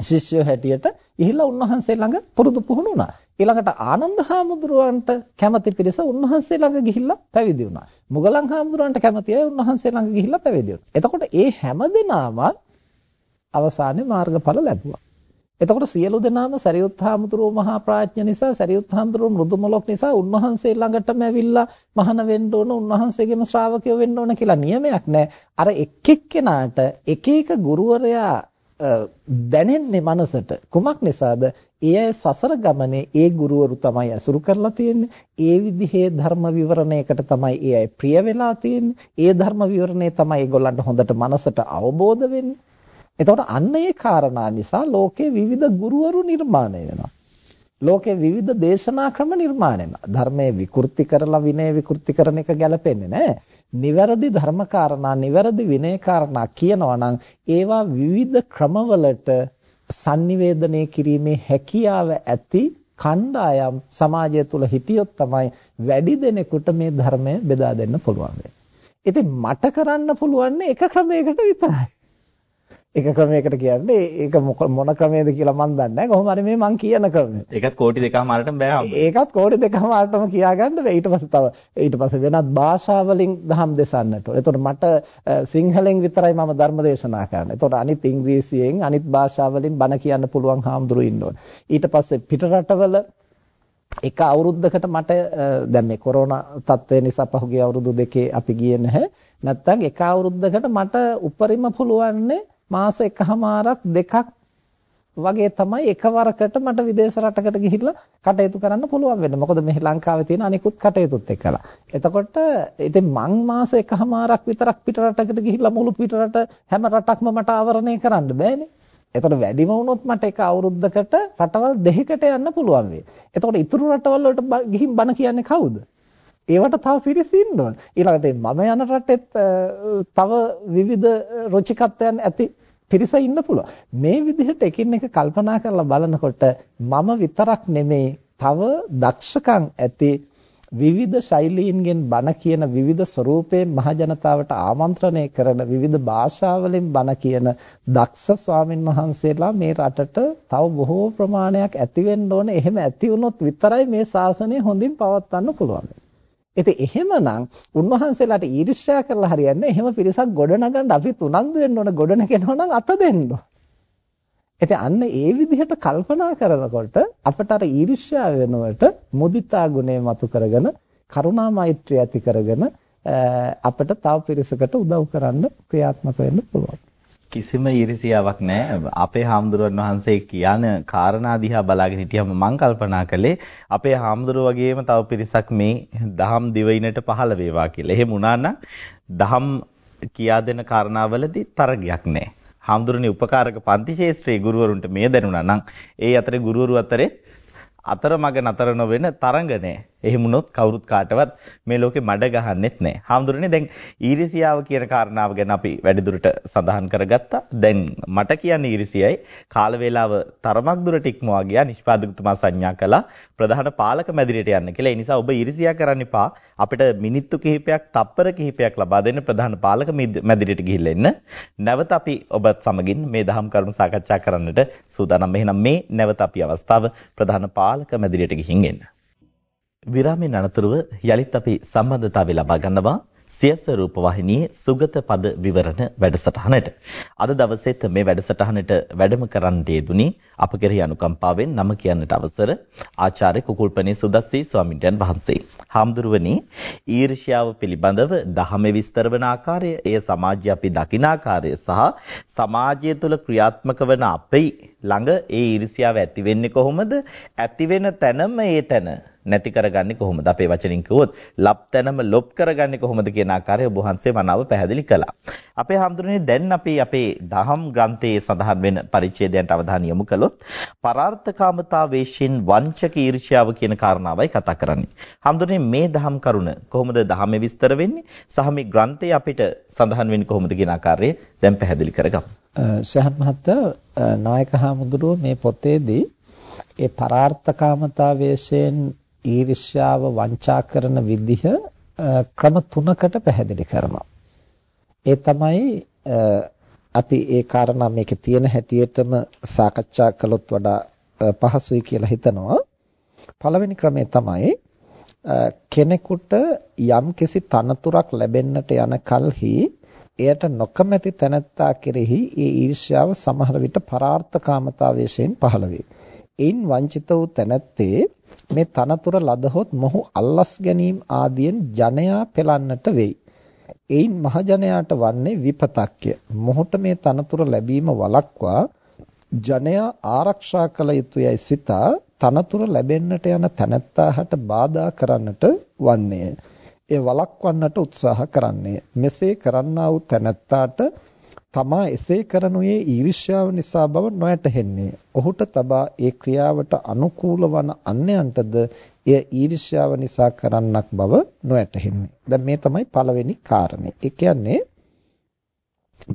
ශිෂ්‍යයෝ හැටියට ගිහිල්ලා උන්වහන්සේ ළඟ පුරුදු පුහුණු වුණා. ඊළඟට ආනන්ද හාමුදුරුවන්ට කැමති පිරිස උන්වහන්සේ ළඟ ගිහිල්ලා පැවිදි වුණා. මුගලන් හාමුදුරුවන්ට කැමති අය උන්වහන්සේ ළඟ ගිහිල්ලා පැවිදි වුණා. එතකොට ඒ හැම දෙනාම අවසානයේ මාර්ගඵල ලැබුවා. එතකොට සියලු දෙනාම සරියුත් හාමුදුරුවෝ මහා ප්‍රඥ නිසා සරියුත් හාමුදුරුවෝ මෘදු මොලොක් නිසා උන්වහන්සේ ළඟටම ඇවිල්ලා මහාන වෙන්න ඕන උන්වහන්සේගේම ශ්‍රාවකයෝ වෙන්න ඕන කියලා නියමයක් නැහැ. අර එක් එක්කෙනාට එක එක ගුරුවරයා දැනෙන්නේ මනසට කුමක් නිසාද? ඒ අය සසර ගමනේ ඒ ගුරුවරු තමයි අසුරු කරලා තියෙන්නේ. ඒ විදිහේ ධර්ම විවරණයකට තමයි ඒ අය ප්‍රිය වෙලා තියෙන්නේ. ඒ ධර්ම විවරණය තමයි ඒගොල්ලන්ට හොඳට මනසට අවබෝධ වෙන්නේ. එතකොට අන්න ඒ කාරණා නිසා ලෝකේ විවිධ ගුරුවරු නිර්මාණය වෙනවා. ලෝකේ විවිධ දේශනා ක්‍රම නිර්මාණය වෙනවා. ධර්මයේ විකෘති කරලා විනය විකෘති කරන එක ගැලපෙන්නේ නැහැ. නිවැරදි ධර්මකාරණා නිවැරදි විනයකාරණා කියනවා නම් ඒවා විවිධ ක්‍රමවලට sannivedanaya කිරීමේ හැකියාව ඇති කණ්ඩායම් සමාජය තුල හිටියොත් තමයි වැඩි දෙනෙකුට මේ ධර්මය බෙදා දෙන්න පුළුවන් ඉතින් මට කරන්න පුළුවන් එක ක්‍රමයකට විතරයි. එක ක්‍රමයකට කියන්නේ ඒක මොන ක්‍රමයේද කියලා මන් දන්නේ නැහැ. කොහොම හරි මේ මං කියන ක්‍රමය. ඒකත් කෝටි දෙකමාරටම බෑ. ඒකත් කෝටි දෙකමාරටම කියාගන්න බෑ. ඊට පස්සේ තව ඊට පස්සේ වෙනත් භාෂාවලින් දහම් දෙසන්නට. එතකොට මට සිංහලෙන් විතරයි මම ධර්ම දේශනා කරන්නේ. එතකොට අනිත් ඉංග්‍රීසියෙන් අනිත් භාෂාවලින් බණ කියන්න පුළුවන් හාමුදුරු ඉන්න ඕන. ඊට පස්සේ පිට රටවල එක අවුරුද්දකට මට දැන් මේ කොරෝනා තත්ත්වය නිසා පහුගිය අවුරුදු දෙකේ අපි ගියේ නැහැ. නැත්තම් එක අවුරුද්දකට මට උපරිම පුළුවන්නේ මාස එකහමාරක් දෙකක් වගේ තමයි එකවරකට මට විදේශ රටකට ගිහිල්ලා කටයුතු කරන්න පුළුවන් වෙන්නේ. මොකද මේ ලංකාවේ තියෙන අනිකුත් කටයුතුත් එක්කලා. එතකොට ඉතින් මං මාස එකහමාරක් විතරක් පිට රටකට ගිහිල්ලා මුළු පිට රට හැම රටක්ම මට ආවරණය කරන්න බෑනේ. එතකොට වැඩිම වුණොත් මට එක අවුරුද්දකට රටවල් දෙකකට යන්න පුළුවන් වෙයි. එතකොට ඉතුරු රටවල් වලට ගිහින් බණ කියන්නේ කවුද? ඒවට තව පිරිස ඉන්න ඕන. ඊළඟට මම යන රටෙත් තව විවිධ රුචිකත්වයන් ඇති පිරිස ඉන්න පුළුවන්. මේ විදිහට එකින් එක කල්පනා කරලා බලනකොට මම විතරක් නෙමේ තව දක්ෂකම් ඇති විවිධ ශෛලීන්ගෙන් බණ කියන විවිධ ස්වරූපයෙන් මහජනතාවට ආමන්ත්‍රණය කරන විවිධ භාෂාවලින් බණ කියන දක්ෂ ස්වාමින් වහන්සේලා මේ රටට තව බොහෝ ප්‍රමාණයක් ඇති වෙන්න ඕනේ. එහෙම ඇති වුණොත් විතරයි මේ ශාසනය හොඳින් පවත්වන්න පුළුවන්. ඉතින් එහෙමනම් උන්වහන්සේලාට ඊර්ෂ්‍යා කරලා හරියන්නේ එහෙම පිරිසක් ගොඩනගන්න අපිත් උනන්දු වෙන්න ඕන ගොඩනගෙනවා නම් අත දෙන්න. ඉතින් අන්න ඒ විදිහට කල්පනා කරනකොට අපට අර ඊර්ෂ්‍යා වෙනුවට මුදිතා ගුණය මතු කරගෙන කරුණා මෛත්‍රිය ඇති කරගෙන අපිට තව පිරිසකට උදව් කරන්න ක්‍රියාත්මක වෙන්න පුළුවන්. කිසිම ඊර්ෂියාවක් නැහැ. අපේ හාමුදුරුවන් වහන්සේ කියන කාරණා දිහා බලාගෙන හිටියම මම කල්පනා කළේ අපේ හාමුදුරුව වගේම තව පිරිසක් මේ දහම් දිවයිනට පහළ වේවා කියලා. එහෙම වුණා නම් දහම් කියා දෙන කාරණාවලදී තරගයක් නැහැ. හාමුදුරනේ උපකාරක පන්ති ශේෂ්ත්‍රයේ ගුරුවරුන්ට මේ දැනුණා නම් ඒ අතරේ ගුරුවරු අතරේ අතරමඟ නතර නොවන තරඟ නැහැ. එහෙම වුණොත් කවුරුත් කාටවත් මේ ලෝකේ මඩ ගහන්නෙත් නැහැ. හාමුදුරනේ දැන් ඊරිසියාව කියන කාරණාව ගැන අපි වැඩිදුරට සඳහන් කරගත්තා. දැන් මට කියන්නේ ඊරිසියයි කාල වේලාව තරමක් දුරට ඉක්මවා ගියා. නිෂ්පාදකතුමා සංඥා කළා ප්‍රධාන පාලක මැදිරියට යන්න කියලා. ඒ නිසා ඔබ ඊරිසියා කරන්න එපා. අපිට මිනිත්තු කිහිපයක්, තප්පර කිහිපයක් ලබා දෙන්න ප්‍රධාන පාලක මැදිරියට ගිහිල්ලා එන්න. නැවත අපි ඔබත් සමගින් මේ දහම් කරුණු සාකච්ඡා කරන්නට සූදානම්. එහෙනම් මේ නැවත අපි අවස්ථාව ප්‍රධාන පාලක මැදිරියට ගිහින් එන්න. විරාමයෙන් අනතුරුව යලිත් අපි සම්බන්ධතාවය ලබා ගන්නවා සියස රූපවාහිනියේ සුගත පද විවරණ වැඩසටහනට. අද දවසේත් මේ වැඩසටහනට වැඩම කරන්නට යෙදුනි අප කෙරෙහි අනුකම්පාවෙන් නම කියන්නට අවසර ආචාර්ය කුකුල්පනේ සුදස්සී ස්වාමින්වයන් වහන්සේ. හාමුදුරුවනි ඊර්ෂ්‍යාව පිළිබඳව දහමේ විස්තර වන ආකාරය, එය සමාජය අපි දකින ආකාරය සහ සමාජය තුළ ක්‍රියාත්මක වන අපේ ළඟ ඒ ඊර්ෂ්‍යාව ඇති වෙන්නේ කොහොමද? ඇති වෙන තැනම ඒ තැන නැති කරගන්නේ කොහොමද? අපේ වචනින් කිව්වොත් ලප් තැනම ලොප් කරගන්නේ කොහොමද කියන ආකාරය ඔබ වහන්සේ මනාව පැහැදිලි කළා. අපේ හැඳුනේ දැන් අපි අපේ දහම් ග්‍රන්ථයේ සඳහන් වෙන පරිච්ඡේදයන්ට අවධානය යොමු කළොත් පරාර්ථකාමතාවේශින් වංචක ඊර්ෂ්‍යාව කියන කාරණාවයි කතා කරන්නේ. හැඳුනේ මේ දහම් කරුණ කොහොමද දහමේ විස්තර වෙන්නේ? සහ මේ ග්‍රන්ථයේ අපිට සඳහන් වෙන්නේ කොහොමද කියන ආකාරය දැන් පැහැදිලි කරගමු. ශහත් මහත්තයා නායක හාමුදුරුව මේ පොතේදී ඒ පරාර්ථකාමතාවේශයෙන් ඊර්ෂ්‍යාව වංචා කරන විදිහ ක්‍රම තුනකට පැහැදිලි කරනවා. ඒ තමයි අපි ඒ කාරණා මේකේ තියෙන හැටියටම සාකච්ඡා කළොත් වඩා පහසුයි කියලා හිතනවා. පළවෙනි ක්‍රමය තමයි කෙනෙකුට යම් කිසි තනතුරක් ලැබෙන්නට යන කලෙහි එයට නොකමැති තැනැත්තා කෙරෙහි ඒ ඊර්ෂ්‍යාව සමහර විට පරාර්ථකාමතාවයෙන් පහළ වේ. එයින් වංචිත වූ තැනැත්තේ මේ තනතුර ලදහොත් මොහු අල්ලස් ගැනීම ආදියෙන් ජනයා පෙළන්නට වෙයි. එයින් මහජනයාට වන්නේ විපතක්ය. මොහොත මේ තනතුර ලැබීම වළක්වා ජනයා ආරක්ෂා කළ යුතුයයි සිතා තනතුර ලැබෙන්නට යන තැනැත්තාට බාධා කරන්නට වන්නේය. ඒ වළක්වන්නට උත්සාහ කරන්නේ. මෙසේ කරන්නා වූ තැනැත්තාට තමා එසේ කරනුයේ ඊර්ෂ්‍යාව නිසා බව නොයැටහෙන්නේ. ඔහුට තබා ඒ ක්‍රියාවට අනුකූල වන අන්‍යයන්ටද එය ඊර්ෂ්‍යාව නිසා කරන්නක් බව නොයැටහෙන්නේ. දැන් මේ තමයි පළවෙනි කාරණේ. ඒ කියන්නේ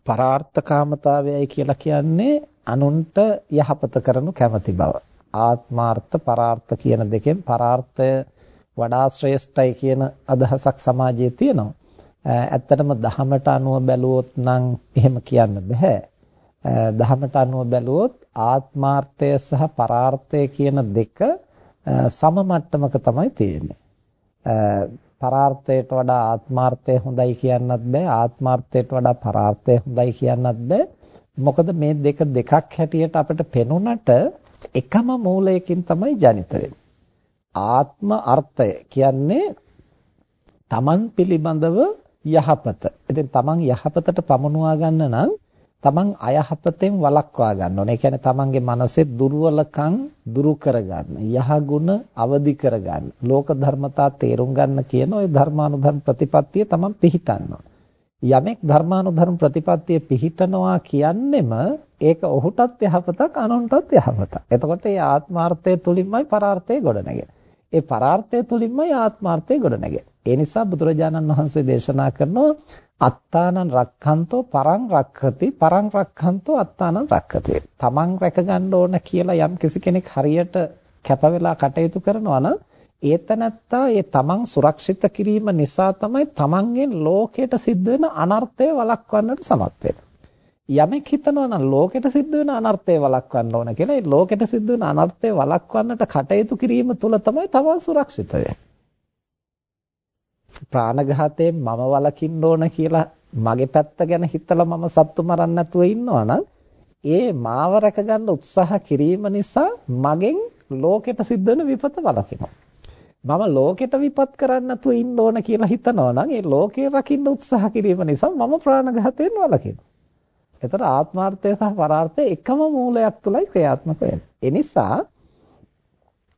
පරාර්ථකාමතාවයයි කියලා කියන්නේ අනුන්ට යහපත කරනු කැමැති බව. ආත්මාර්ථ පරාර්ථ කියන දෙකෙන් පරාර්ථය වඩා ශ්‍රේෂ්ඨයි කියන අදහසක් සමාජයේ තියෙනවා. ඇත්තටම දහමට අනුව බැලුවොත් නම් එහෙම කියන්න බෑ. දහමට අනුව බැලුවොත් ආත්මාර්ථය සහ පරාර්ථය කියන දෙක සම මට්ටමක තමයි තියෙන්නේ. පරාර්ථයට වඩා ආත්මාර්ථය හොඳයි කියන්නත් බෑ ආත්මාර්ථයට වඩා පරාර්ථය හොඳයි කියන්නත් බෑ මොකද මේ දෙක දෙකක් හැටියට අපිට පෙනුනට එකම මූලයකින් තමයි ජනිත ආත්ම අර්ථය කියන්නේ තමන් පිළිබඳව යහපත. ඉතින් තමන් යහපතට පමුණුවා ගන්න නම් තමන් අයහපතෙන් වළක්වා ගන්න ඕනේ. ඒ කියන්නේ තමන්ගේ මනසේ දුර්වලකම් දුරු කරගන්න, යහගුණ අවදි කරගන්න, ලෝක ධර්මතා තේරුම් ගන්න කියන ওই ධර්මානුධර්ම ප්‍රතිපත්තිය තමන් පිහිටන්න යමෙක් ධර්මානුධර්ම ප්‍රතිපත්තිය පිහිටනවා කියන්නෙම ඒක ඔහුටත් යහපතක් අනුන්ටත් යහපතක්. එතකොට මේ ආත්මාර්ථය තුලින්මයි පරාර්ථය ගොඩනැගෙන්නේ. ඒ පරාර්ථය තුලින්මයි ආත්මාර්ථය ගොඩනැගෙන්නේ. ඒ නිසා බුදුරජාණන් වහන්සේ දේශනා කරනවා අත්තානං රක්ඛන්තෝ පරං රක්ඛති පරං රක්ඛන්තෝ අත්තානං රක්ඛති. තමන් රැක ගන්න ඕන කියලා යම් කිසි කෙනෙක් හරියට කැප වෙලා කටයුතු කරනවා නම් ඒතනත්තා ඒ තමන් සුරක්ෂිත කිරීම නිසා තමයි තමන්ගෙන් ලෝකයට සිද්ධ වෙන අනර්ථය වළක්වන්නට සමත් යමෙක් හිතනවා නම් ලෝකෙට සිද්ධ වෙන අනර්ථය වළක්වන්න ඕන කියලා ඒ ලෝකෙට සිද්ධ වෙන අනර්ථය වළක්වන්නට කටයුතු කිරීම තුළ තමයි තමන් සුරක්ෂිත වෙන්නේ. ප්‍රාණඝාතයෙන් මම වළකින්න ඕන කියලා මගේ පැත්ත ගැන හිතලා මම සත්තු මරන්න නැතුව ඉන්නවනම් ඒ මාව රැකගන්න උත්සාහ කිරීම නිසා මගෙන් ලෝකෙට සිද්ධ වෙන විපත වළකිනවා. මම ලෝකෙට විපත් කරන්න නැතුව ඉන්න ඕන කියලා හිතනවා නම් ඒ ලෝකේ රකින්න උත්සාහ කිරීම නිසා මම ප්‍රාණඝාතයෙන් වළකිනවා. එතකොට ආත්මාර්ථය සහ පරාර්ථය එකම මූලයක් තුලයි ක්‍රියාත්මක වෙන්නේ. ඒ නිසා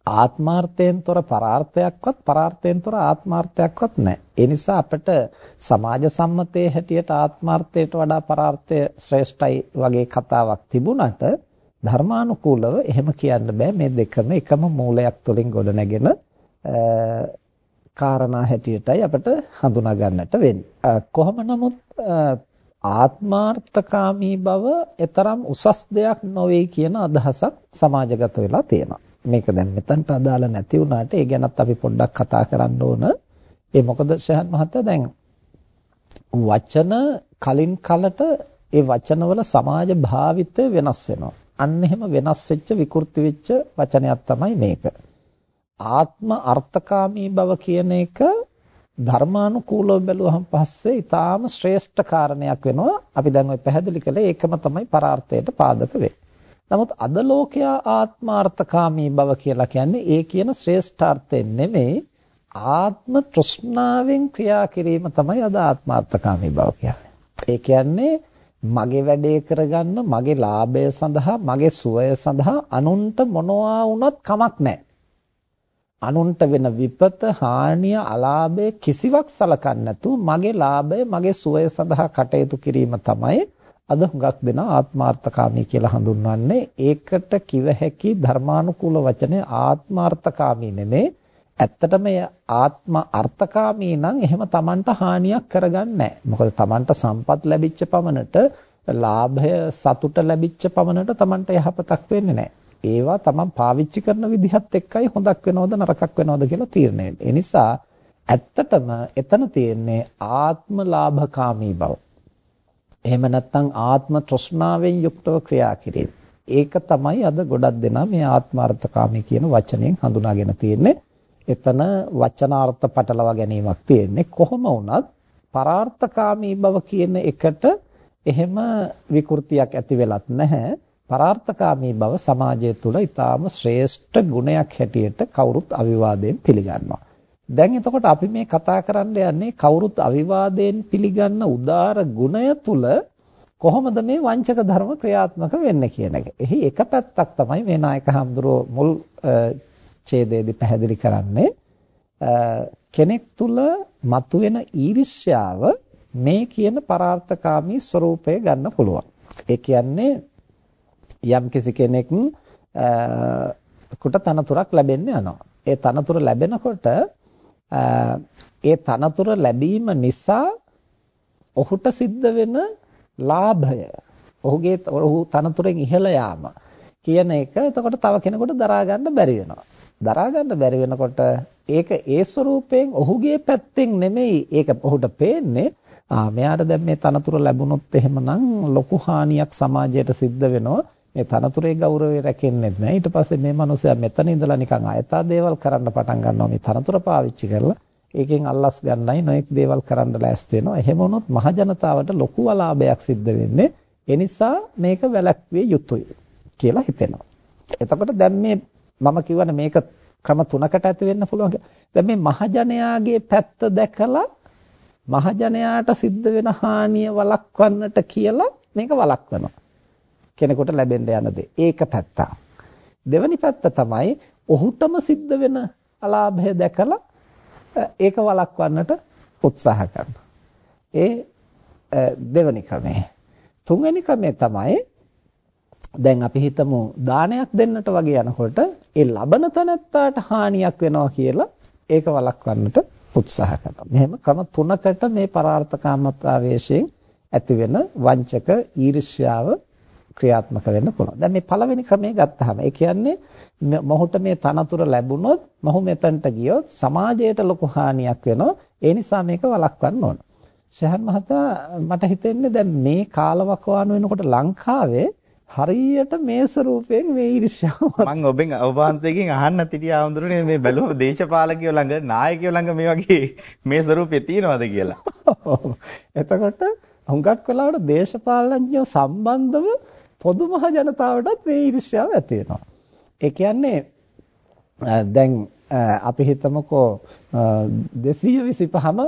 ආත්මාර්ථයෙන් තොර පරාර්ථයක්වත් පරාර්ථයෙන් තොර ආත්මාර්ථයක්වත් නැහැ. ඒ නිසා අපිට සමාජ සම්මතයේ හැටියට ආත්මාර්ථයට වඩා පරාර්ථය ශ්‍රේෂ්ඨයි වගේ කතාවක් තිබුණට ධර්මානුකූලව එහෙම කියන්න බෑ මේ දෙකම එකම මූලයක් තුලින් ගොඩනැගෙන කාරණා හැටියටයි අපිට හඳුනා ගන්නට වෙන්නේ. කොහොම නමුත් ආත්මාර්ථකාමී බව ඊතරම් උසස් දෙයක් නොවේ කියන අදහසක් සමාජගත වෙලා තියෙනවා. මේක දැන් මෙතනට අදාළ නැති වුණාට ඒ ගැනත් අපි පොඩ්ඩක් කතා කරන්න ඕන. ඒ මොකද ශහන් මහත්තයා දැන් වචන කලින් කලට ඒ වචනවල සමාජ භාවිතය වෙනස් වෙනවා. අන්න එහෙම වෙනස් වෙච්ච විකෘති වෙච්ච වචනයක් තමයි මේක. ආත්ම අර්ථකාමී බව කියන එක ධර්මානුකූලව බැලුවහම පස්සේ ඊටාම ශ්‍රේෂ්ඨ කාරණයක් වෙනවා. අපි දැන් ওই පැහැදිලි කළේ ඒකම තමයි පරාර්ථයට පාදක වෙන්නේ. නමුත් අද ලෝකයා ආත්මාර්ථකාමී බව කියලා කියන්නේ ඒ කියන ශ්‍රේෂ්ඨාර්ථයෙන් නෙමෙයි ආත්ම තෘෂ්ණාවෙන් ක්‍රියා කිරීම තමයි අද ආත්මාර්ථකාමී බව කියන්නේ. ඒ කියන්නේ මගේ වැඩේ කරගන්න මගේ ලාභය සඳහා මගේ සුවය සඳහා අනුන්ට මොනවා වුණත් කමක් නැහැ. අනුන්ට වෙන විපත හානිය අලාභය කිසිවක් සලකන්නේ නැතුව මගේ ලාභය මගේ සුවය සඳහා කටයුතු කිරීම තමයි අද හුඟක් දෙනා ආත්මාර්ථකාමී කියලා හඳුන්වන්නේ ඒකට කිව හැකි ධර්මානුකූල වචනය ආත්මාර්ථකාමී නෙමේ ඇත්තටම ආත්ම අර්ථකාමී නම් එහෙම Tamanට හානියක් කරගන්නේ නැහැ. මොකද Tamanට සම්පත් ලැබිච්ච පමණට ලාභය සතුට ලැබිච්ච පමණට Tamanට යහපතක් වෙන්නේ නැහැ. ඒවා Taman පාවිච්චි කරන විදිහත් එක්කයි හොඳක් වෙනවද නරකක් වෙනවද කියලා තීරණය වෙන්නේ. ඒ නිසා ඇත්තටම එතන තියෙන්නේ ආත්ම ලාභකාමී බව. එහෙම නැත්නම් ආත්ම තෘෂ්ණාවෙන් යුක්තව ක්‍රියා කිරීම. ඒක තමයි අද ගොඩක් දෙනා මේ ආත්මාර්ථකාමී කියන වචනයෙන් හඳුනාගෙන තියෙන්නේ. එතන වචනාර්ථ පටලවා ගැනීමක් තියෙන්නේ. කොහොම වුණත් පරාර්ථකාමී බව කියන එකට එහෙම විකෘතියක් ඇති වෙලත් නැහැ. පරාර්ථකාමී බව සමාජය තුළ ඊටාම ශ්‍රේෂ්ඨ ගුණයක් හැටියට කවුරුත් අවිවාදයෙන් පිළිගන්නවා. දැන් එතකොට අපි මේ කතා කරන්න යන්නේ කවුරුත් අවිවාදයෙන් පිළිගන්න උදාර ගුණය තුල කොහොමද මේ වංචක ධර්ම ක්‍රියාත්මක වෙන්නේ කියන එක. එහි එක පැත්තක් තමයි මේ නායක හඳුරෝ මුල් ඡේදයේදී පැහැදිලි කරන්නේ කෙනෙක් තුල මතුවෙන ඊර්ෂ්‍යාව මේ කියන පරාර්ථකාමී ස්වરૂපය ගන්න පුළුවන්. ඒ කියන්නේ යම් කිසි කෙනෙක් කුට තනතුරක් ලැබෙන්න යනවා. ඒ තනතුර ලැබෙනකොට ඒ තනතුර ලැබීම නිසා ඔහුට සිද්ධ වෙන ලාභය ඔහුගේ ඔහු තනතුරෙන් ඉහළ යාම කියන එක එතකොට තව කෙනෙකුට දරා ගන්න බැරි වෙනවා. දරා ගන්න බැරි වෙනකොට ඒක ඒ ස්වරූපයෙන් ඔහුගේ පැත්තෙන් නෙමෙයි ඒක ඔහුට පේන්නේ ආ මෙයාට දැන් මේ තනතුර ලැබුණොත් එහෙමනම් ලොකු හානියක් සමාජයට සිද්ධ වෙනවා. මේ තනතුරේ ගෞරවය රැකෙන්නේ නැහැ. ඊට පස්සේ මේ මිනිස්සයා මෙතන ඉඳලා නිකන් අයථා දේවල් කරන්න පටන් ගන්නවා මේ තනතුර පාවිච්චි කරලා. ඒකෙන් අල්ලස් ගන්නයි නොඑක් දේවල් කරන්න ලෑස්ති වෙනවා. එහෙම වුණොත් මහ ජනතාවට ලොකු අලාභයක් සිද්ධ වෙන්නේ. ඒ නිසා මේක වැළැක්විය යුතුයි කියලා හිතෙනවා. එතකොට දැන් මේ මම කියවනේ මේක ක්‍රම තුනකට ඇති වෙන්න පුළුවන්. දැන් මේ මහජනයාගේ පැත්ත දැකලා මහජනයාට සිද්ධ වෙන හානිය වළක්වන්නට කියලා මේක වළක්වනවා. කෙනෙකුට ලැබෙන්න යන දේ. ඒක පැත්ත. දෙවැනි පැත්ත තමයි ඔහුටම සිද්ධ වෙන අලාභය දැකලා ඒක වළක්වන්නට උත්සාහ කරනවා. ඒ දෙවැනි ක්‍රමය. තුන්වැනි ක්‍රමය තමයි දැන් අපි හිතමු දානයක් දෙන්නට වගේ යනකොට ඒ ලබන තැනත්තාට හානියක් වෙනවා කියලා ඒක වළක්වන්නට උත්සාහ කරනවා. මෙහෙම ක්‍රම තුනකට මේ පරාර්ථකාමතාවයෙන් ඇති වෙන වංචක ඊර්ෂ්‍යාව ක්‍රියාත්මක වෙන්න පුළුවන්. දැන් මේ පළවෙනි ක්‍රමය ගත්තාම ඒ කියන්නේ මොහුට මේ තනතුර ලැබුණොත් මොහු මෙතනට ගියොත් සමාජයට ලොකු හානියක් වෙනවා. ඒ නිසා මේක වළක්වන්න ඕන. ශහන් මහතා මට හිතෙන්නේ දැන් මේ කාලවකවානුව වෙනකොට ලංකාවේ හරියට මේ ස්වරූපයෙන් මේ ඊර්ෂ්‍යාව මම ඔබෙන් ඔබ වහන්සේගෙන් අහන්න තිටිය ආඳුරනේ මේ බැලුවම දේශපාලකයෝ ළඟ නායකයෝ ළඟ මේ වගේ මේ ස්වරූපේ තියෙනවද කියලා. එතකොට හුඟක් වෙලාවට දේශපාලඥයෝ සම්බන්ධව පොදු මහ ජනතාවටත් මේ ඊර්ෂ්‍යාව ඇති වෙනවා. ඒ කියන්නේ දැන් අපි හිතමුකෝ 225ම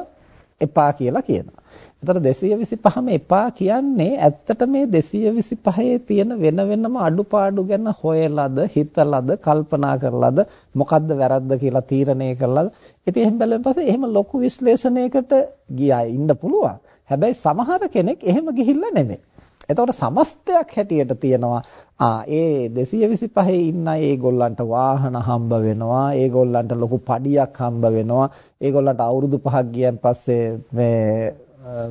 එපා කියලා කියනවා. එතකොට 225ම එපා කියන්නේ ඇත්තට මේ 225 තියෙන වෙන වෙනම අඩුපාඩු ගැන හොයලාද හිතලාද කල්පනා කරලාද මොකද්ද වැරද්ද කියලා තීරණය කරලාද ඉතින් එහෙම බැලුවෙන් පස්සේ එහෙම ලොකු විශ්ලේෂණයකට ගියා ඉන්න පුළුවන් හැබැයි සමහර කෙනෙක් එහෙම ගිහිල්ලා නෙමෙයි එතකොට සමස්තයක් හැටියට තියෙනවා ආ ඒ 225 ඉන්න ඒගොල්ලන්ට වාහන හම්බ වෙනවා ඒගොල්ලන්ට ලොකු පඩියක් හම්බ වෙනවා ඒගොල්ලන්ට අවුරුදු 5ක් ගියන් පස්සේ මේ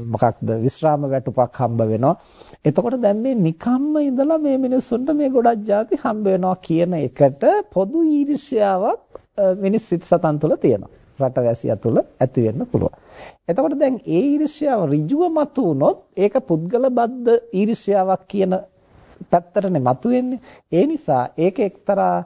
මොකක්ද විශ්‍රාම වැටුපක් හම්බ වෙනවා. එතකොට දැන් මේ නිකම්ම ඉඳලා මේ මිනිස්සුන්ට මේ ගොඩක් ಜಾති හම්බ වෙනවා කියන එකට පොදු ඊර්ෂ්‍යාවක් මිනිස් සිත් සතන් තුළ තියෙනවා. රටවැසියා තුළ ඇති වෙන්න පුළුවන්. එතකොට දැන් ඒ ඊර්ෂ්‍යාව ඍජුව මතු වුණොත් ඒක පුද්ගල බද්ධ ඊර්ෂ්‍යාවක් කියන පැත්තටනේ මතුවෙන්නේ. ඒ නිසා ඒක එක්තරා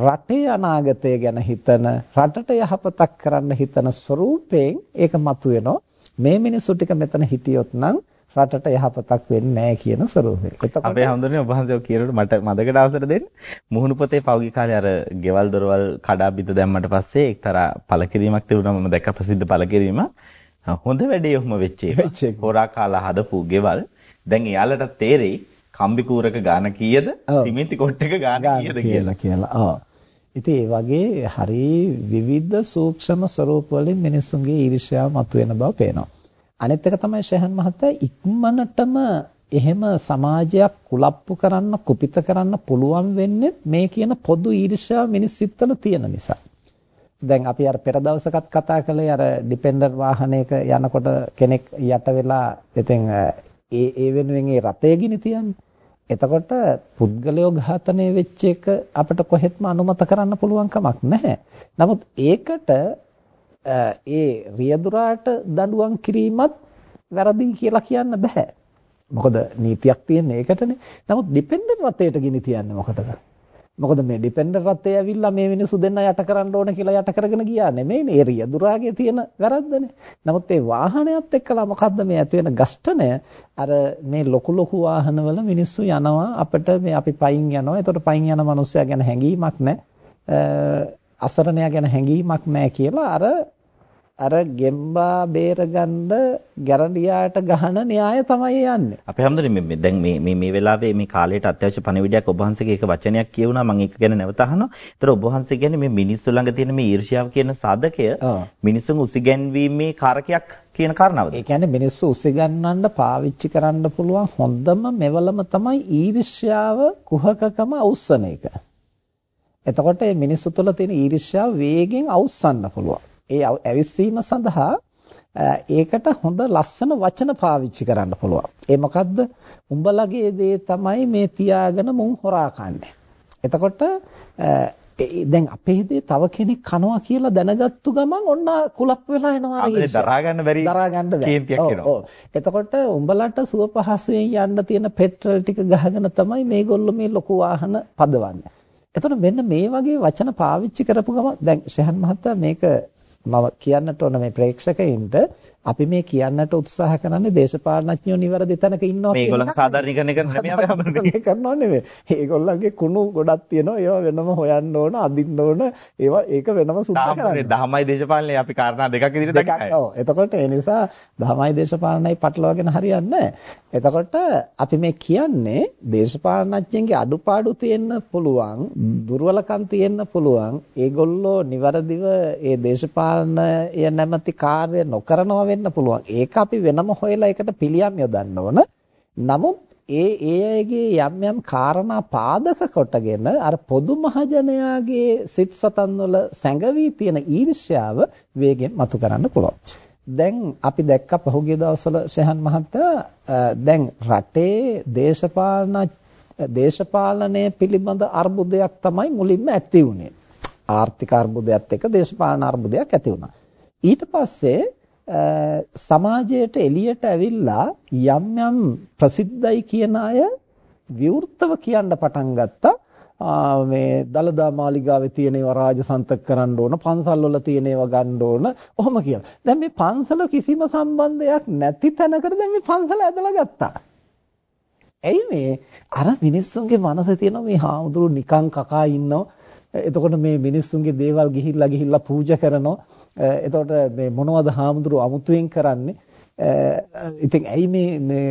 රටේ අනාගතය ගැන හිතන රටට යහපතක් කරන්න හිතන ස්වරූපයෙන් ඒක මතුවෙනවා. මේ මිනිස්සු ටික මෙතන හිටියොත් නම් රටට යහපතක් වෙන්නේ නැහැ කියන ස්වරූපය. එතකොට අපේ හඳුනන්නේ ඔබ වහන්සේ කියනකොට මට මදකට අවසර දෙන්න. මුහුණු පොතේ පෞගි කාලේ අර ගෙවල් දොරවල් කඩා බිඳ දැම්මට පස්සේ එක්තරා පළකිරීමක් තිබුණා මම දැක්ක ප්‍රසිද්ධ පළකිරීම. හොඳ වැඩේ ඔහොම වෙච්ච එක. හොරා කාලා හදපු ගෙවල් දැන් එයාලට තේරෙයි කම්බි කූරක ගාන කීයද? සිමෙන්ති කොට්ටක ගාන කීයද කියලා. කියලා. ඔව්. ඉතින් ඒ වගේ හරි විවිධ සූක්ෂම ස්වરૂප වලින් මිනිස්සුන්ගේ ඊර්ෂ්‍යාව මතුවෙන බව පේනවා. අනිත් එක තමයි ශහන් මහත්තයා ඉක්මනටම එහෙම සමාජයක් කුලප්පු කරන්න කුපිත කරන්න පුළුවන් වෙන්නේ මේ කියන පොදු ඊර්ෂ්‍යාව මිනිස් සිත්වල තියෙන නිසා. දැන් අපි අර පෙර දවසකත් කතා කළේ අර ඩිපෙන්ඩර් වාහනයක යනකොට කෙනෙක් යට වෙලා ඉතින් ඒ ඒ වෙනුවෙන් ඒ රතේ ගිනි තියන්නේ. එතකොට පුද්ගලයෝ ඝාතනය වෙච්ච එක අපිට කොහෙත්ම අනුමත කරන්න පුළුවන් කමක් නැහැ. නමුත් ඒකට ඒ රියදුරාට දඬුවම් කිරීමත් වැරදි කියලා කියන්න බෑ. මොකද නීතියක් තියෙන්නේ ඒකටනේ. නමුත් ඩිපෙන්ඩන්ට් රතේට ගිනි තියන්නේ මොකටද? මොකද මේ ඩිපෙන්ඩර් රථය ඇවිල්ලා මේ මිනිස්සු දෙන්න යට කරන්න ඕන කියලා යට කරගෙන ගියා නෙමෙයිනේ. ඒ රියදුරාගේ තියෙන වැරද්දනේ. නමුත් ඒ වාහනයත් එක්කලා මොකද්ද මේ ඇති වෙන ගස්ඨනය? අර මේ ලොකු ලොකු වාහනවල මිනිස්සු යනවා අපිට මේ අපි පයින් යනවා. ඒතකොට පයින් යන මිනිස්සයා ගැන හැඟීමක් නැහැ. අසරණයා ගැන හැඟීමක් නැහැ කියලා අර අර ගෙම්බා බේරගන්න ගැරන්ඩියාට ගහන න්‍යාය තමයි යන්නේ. අපි හැමදෙන්නේ මේ දැන් මේ මේ මේ වෙලාවේ මේ කාලයට අත්‍යවශ්‍ය පණිවිඩයක් ඔබ වහන්සේගේ එක වචනයක් කියුණා මම ඒක ගැන නැවත අහනවා. ඒතර ඔබ වහන්සේ කියන්නේ මේ මිනිස්සු ළඟ තියෙන මේ ඊර්ෂ්‍යාව කියන සාධකය මිනිසුන් උසිගැන්වීමේ කාරකයක් කියන කාරණාවද? ඒ කියන්නේ මිනිස්සු උසිගන්වන්න පාවිච්චි කරන්න පුළුවන් හොඳම මෙවලම තමයි ඊර්ෂ්‍යාව කුහකකම අවුස්සන එක. එතකොට මේ මිනිස්සු තුළ තියෙන ඊර්ෂ්‍යාව වේගෙන් අවුස්සන්න පුළුවන්. ඒ ඇවිස්සීම සඳහා ඒකට හොඳ ලස්සන වචන පාවිච්චි කරන්න පුළුවන්. ඒ මොකද්ද? උඹලගේ දේ තමයි මේ තියාගෙන මුන් හොරා කන්නේ. එතකොට දැන් අපේ දේ තව කෙනෙක් කනවා කියලා දැනගත්තු ගමන් ඔන්න කුලප් වෙලා එනවා අපේ දරා ගන්න බැරි දරා ගන්න බැරි. ඔව් එතකොට උඹලට සුව පහසුවෙන් යන්න තියෙන පෙට්‍රල් ටික ගහගෙන තමයි මේගොල්ලෝ මේ ලොකු වාහන පදවන්නේ. එතකොට මෙන්න මේ වගේ වචන පාවිච්චි කරපු ගමන් දැන් ශහන් මහත්තයා මේක මම කියන්නට ඕන මේ ප්‍රේක්ෂකයින්ට අපි මේ කියන්නට උත්සාහ කරන්නේ දේශපාලනඥයෝ නිවැරදි තැනක ඉන්නවා කියන එක. මේගොල්ලන් සාධාරණීකරණය කරන නෙමෙයි අපි හඳුන්වන්නේ. කරනව නෙමෙයි. ඒගොල්ලන්ගේ කුණු ගොඩක් තියෙනවා. ඒවා වෙනම හොයන්න ඕන, අදින්න ඕන. ඒවා ඒක වෙනම සුද්ධ කරන්න. දහමයි දේශපාලනයේ අපි කාරණා දෙකක් විදිහට දැක්කයි. ඔව්. එතකොට ඒ නිසා දහමයි දේශපාලනයි පටලවාගෙන හරියන්නේ එතකොට අපි මේ කියන්නේ දේශපාලනඥයන්ගේ අඩුපාඩු තියෙන්න පුළුවන්, දුර්වලකම් තියෙන්න පුළුවන්. ඒගොල්ලෝ නිවැරදිව ඒ දේශපාලනය නැමැති කාර්ය නොකරනවා වෙන්න පුළුවන්. ඒක අපි වෙනම හොයලා ඒකට පිළියම් යොදන්න ඕන. නමුත් ඒ ඒ අයගේ යම් යම් කාරණා පාදක කොටගෙන අර පොදු මහජනයාගේ සිත් සතන් වල සැඟවී තියෙන ඊර්ෂ්‍යාව වේගෙන් මතු කරන්න පුළුවන්. දැන් අපි දැක්ක පහුගිය දවස්වල ශහන් මහත්තයා දැන් රටේ දේශපාලන දේශපාලනය පිළිබඳ අර්බුදයක් තමයි මුලින්ම ඇති වුනේ. ආර්ථික අර්බුදයත් එක්ක දේශපාලන අර්බුදයක් ඇති වුණා. ඊට පස්සේ සමාජයට එළියට ඇවිල්ලා යම් යම් ප්‍රසිද්ධයි කියන අය විවෘතව කියන්න පටන් ගත්තා මේ දලදා මාලිගාවේ තියෙන ඒවා රාජසන්තක කරන්න ඕන පන්සල් වල තියෙන ඒවා ගන්න ඕන ඔහොම කියලා. දැන් මේ පන්සල කිසිම සම්බන්ධයක් නැති තැනකට දැන් මේ පන්සල ඇදලා ගත්තා. ඇයි මේ අර මිනිස්සුන්ගේ මනසේ තියෙන මේ හාමුදුරු නිකං කකා ඉන්නව. එතකොට මේ මිනිස්සුන්ගේ දේවල් ගිහිල්ලා ගිහිල්ලා පූජා කරනවා. එතකොට මේ මොනවද හාමුදුරුවෝ අමුතුවෙන් කරන්නේ? ඉතින් ඇයි මේ මේ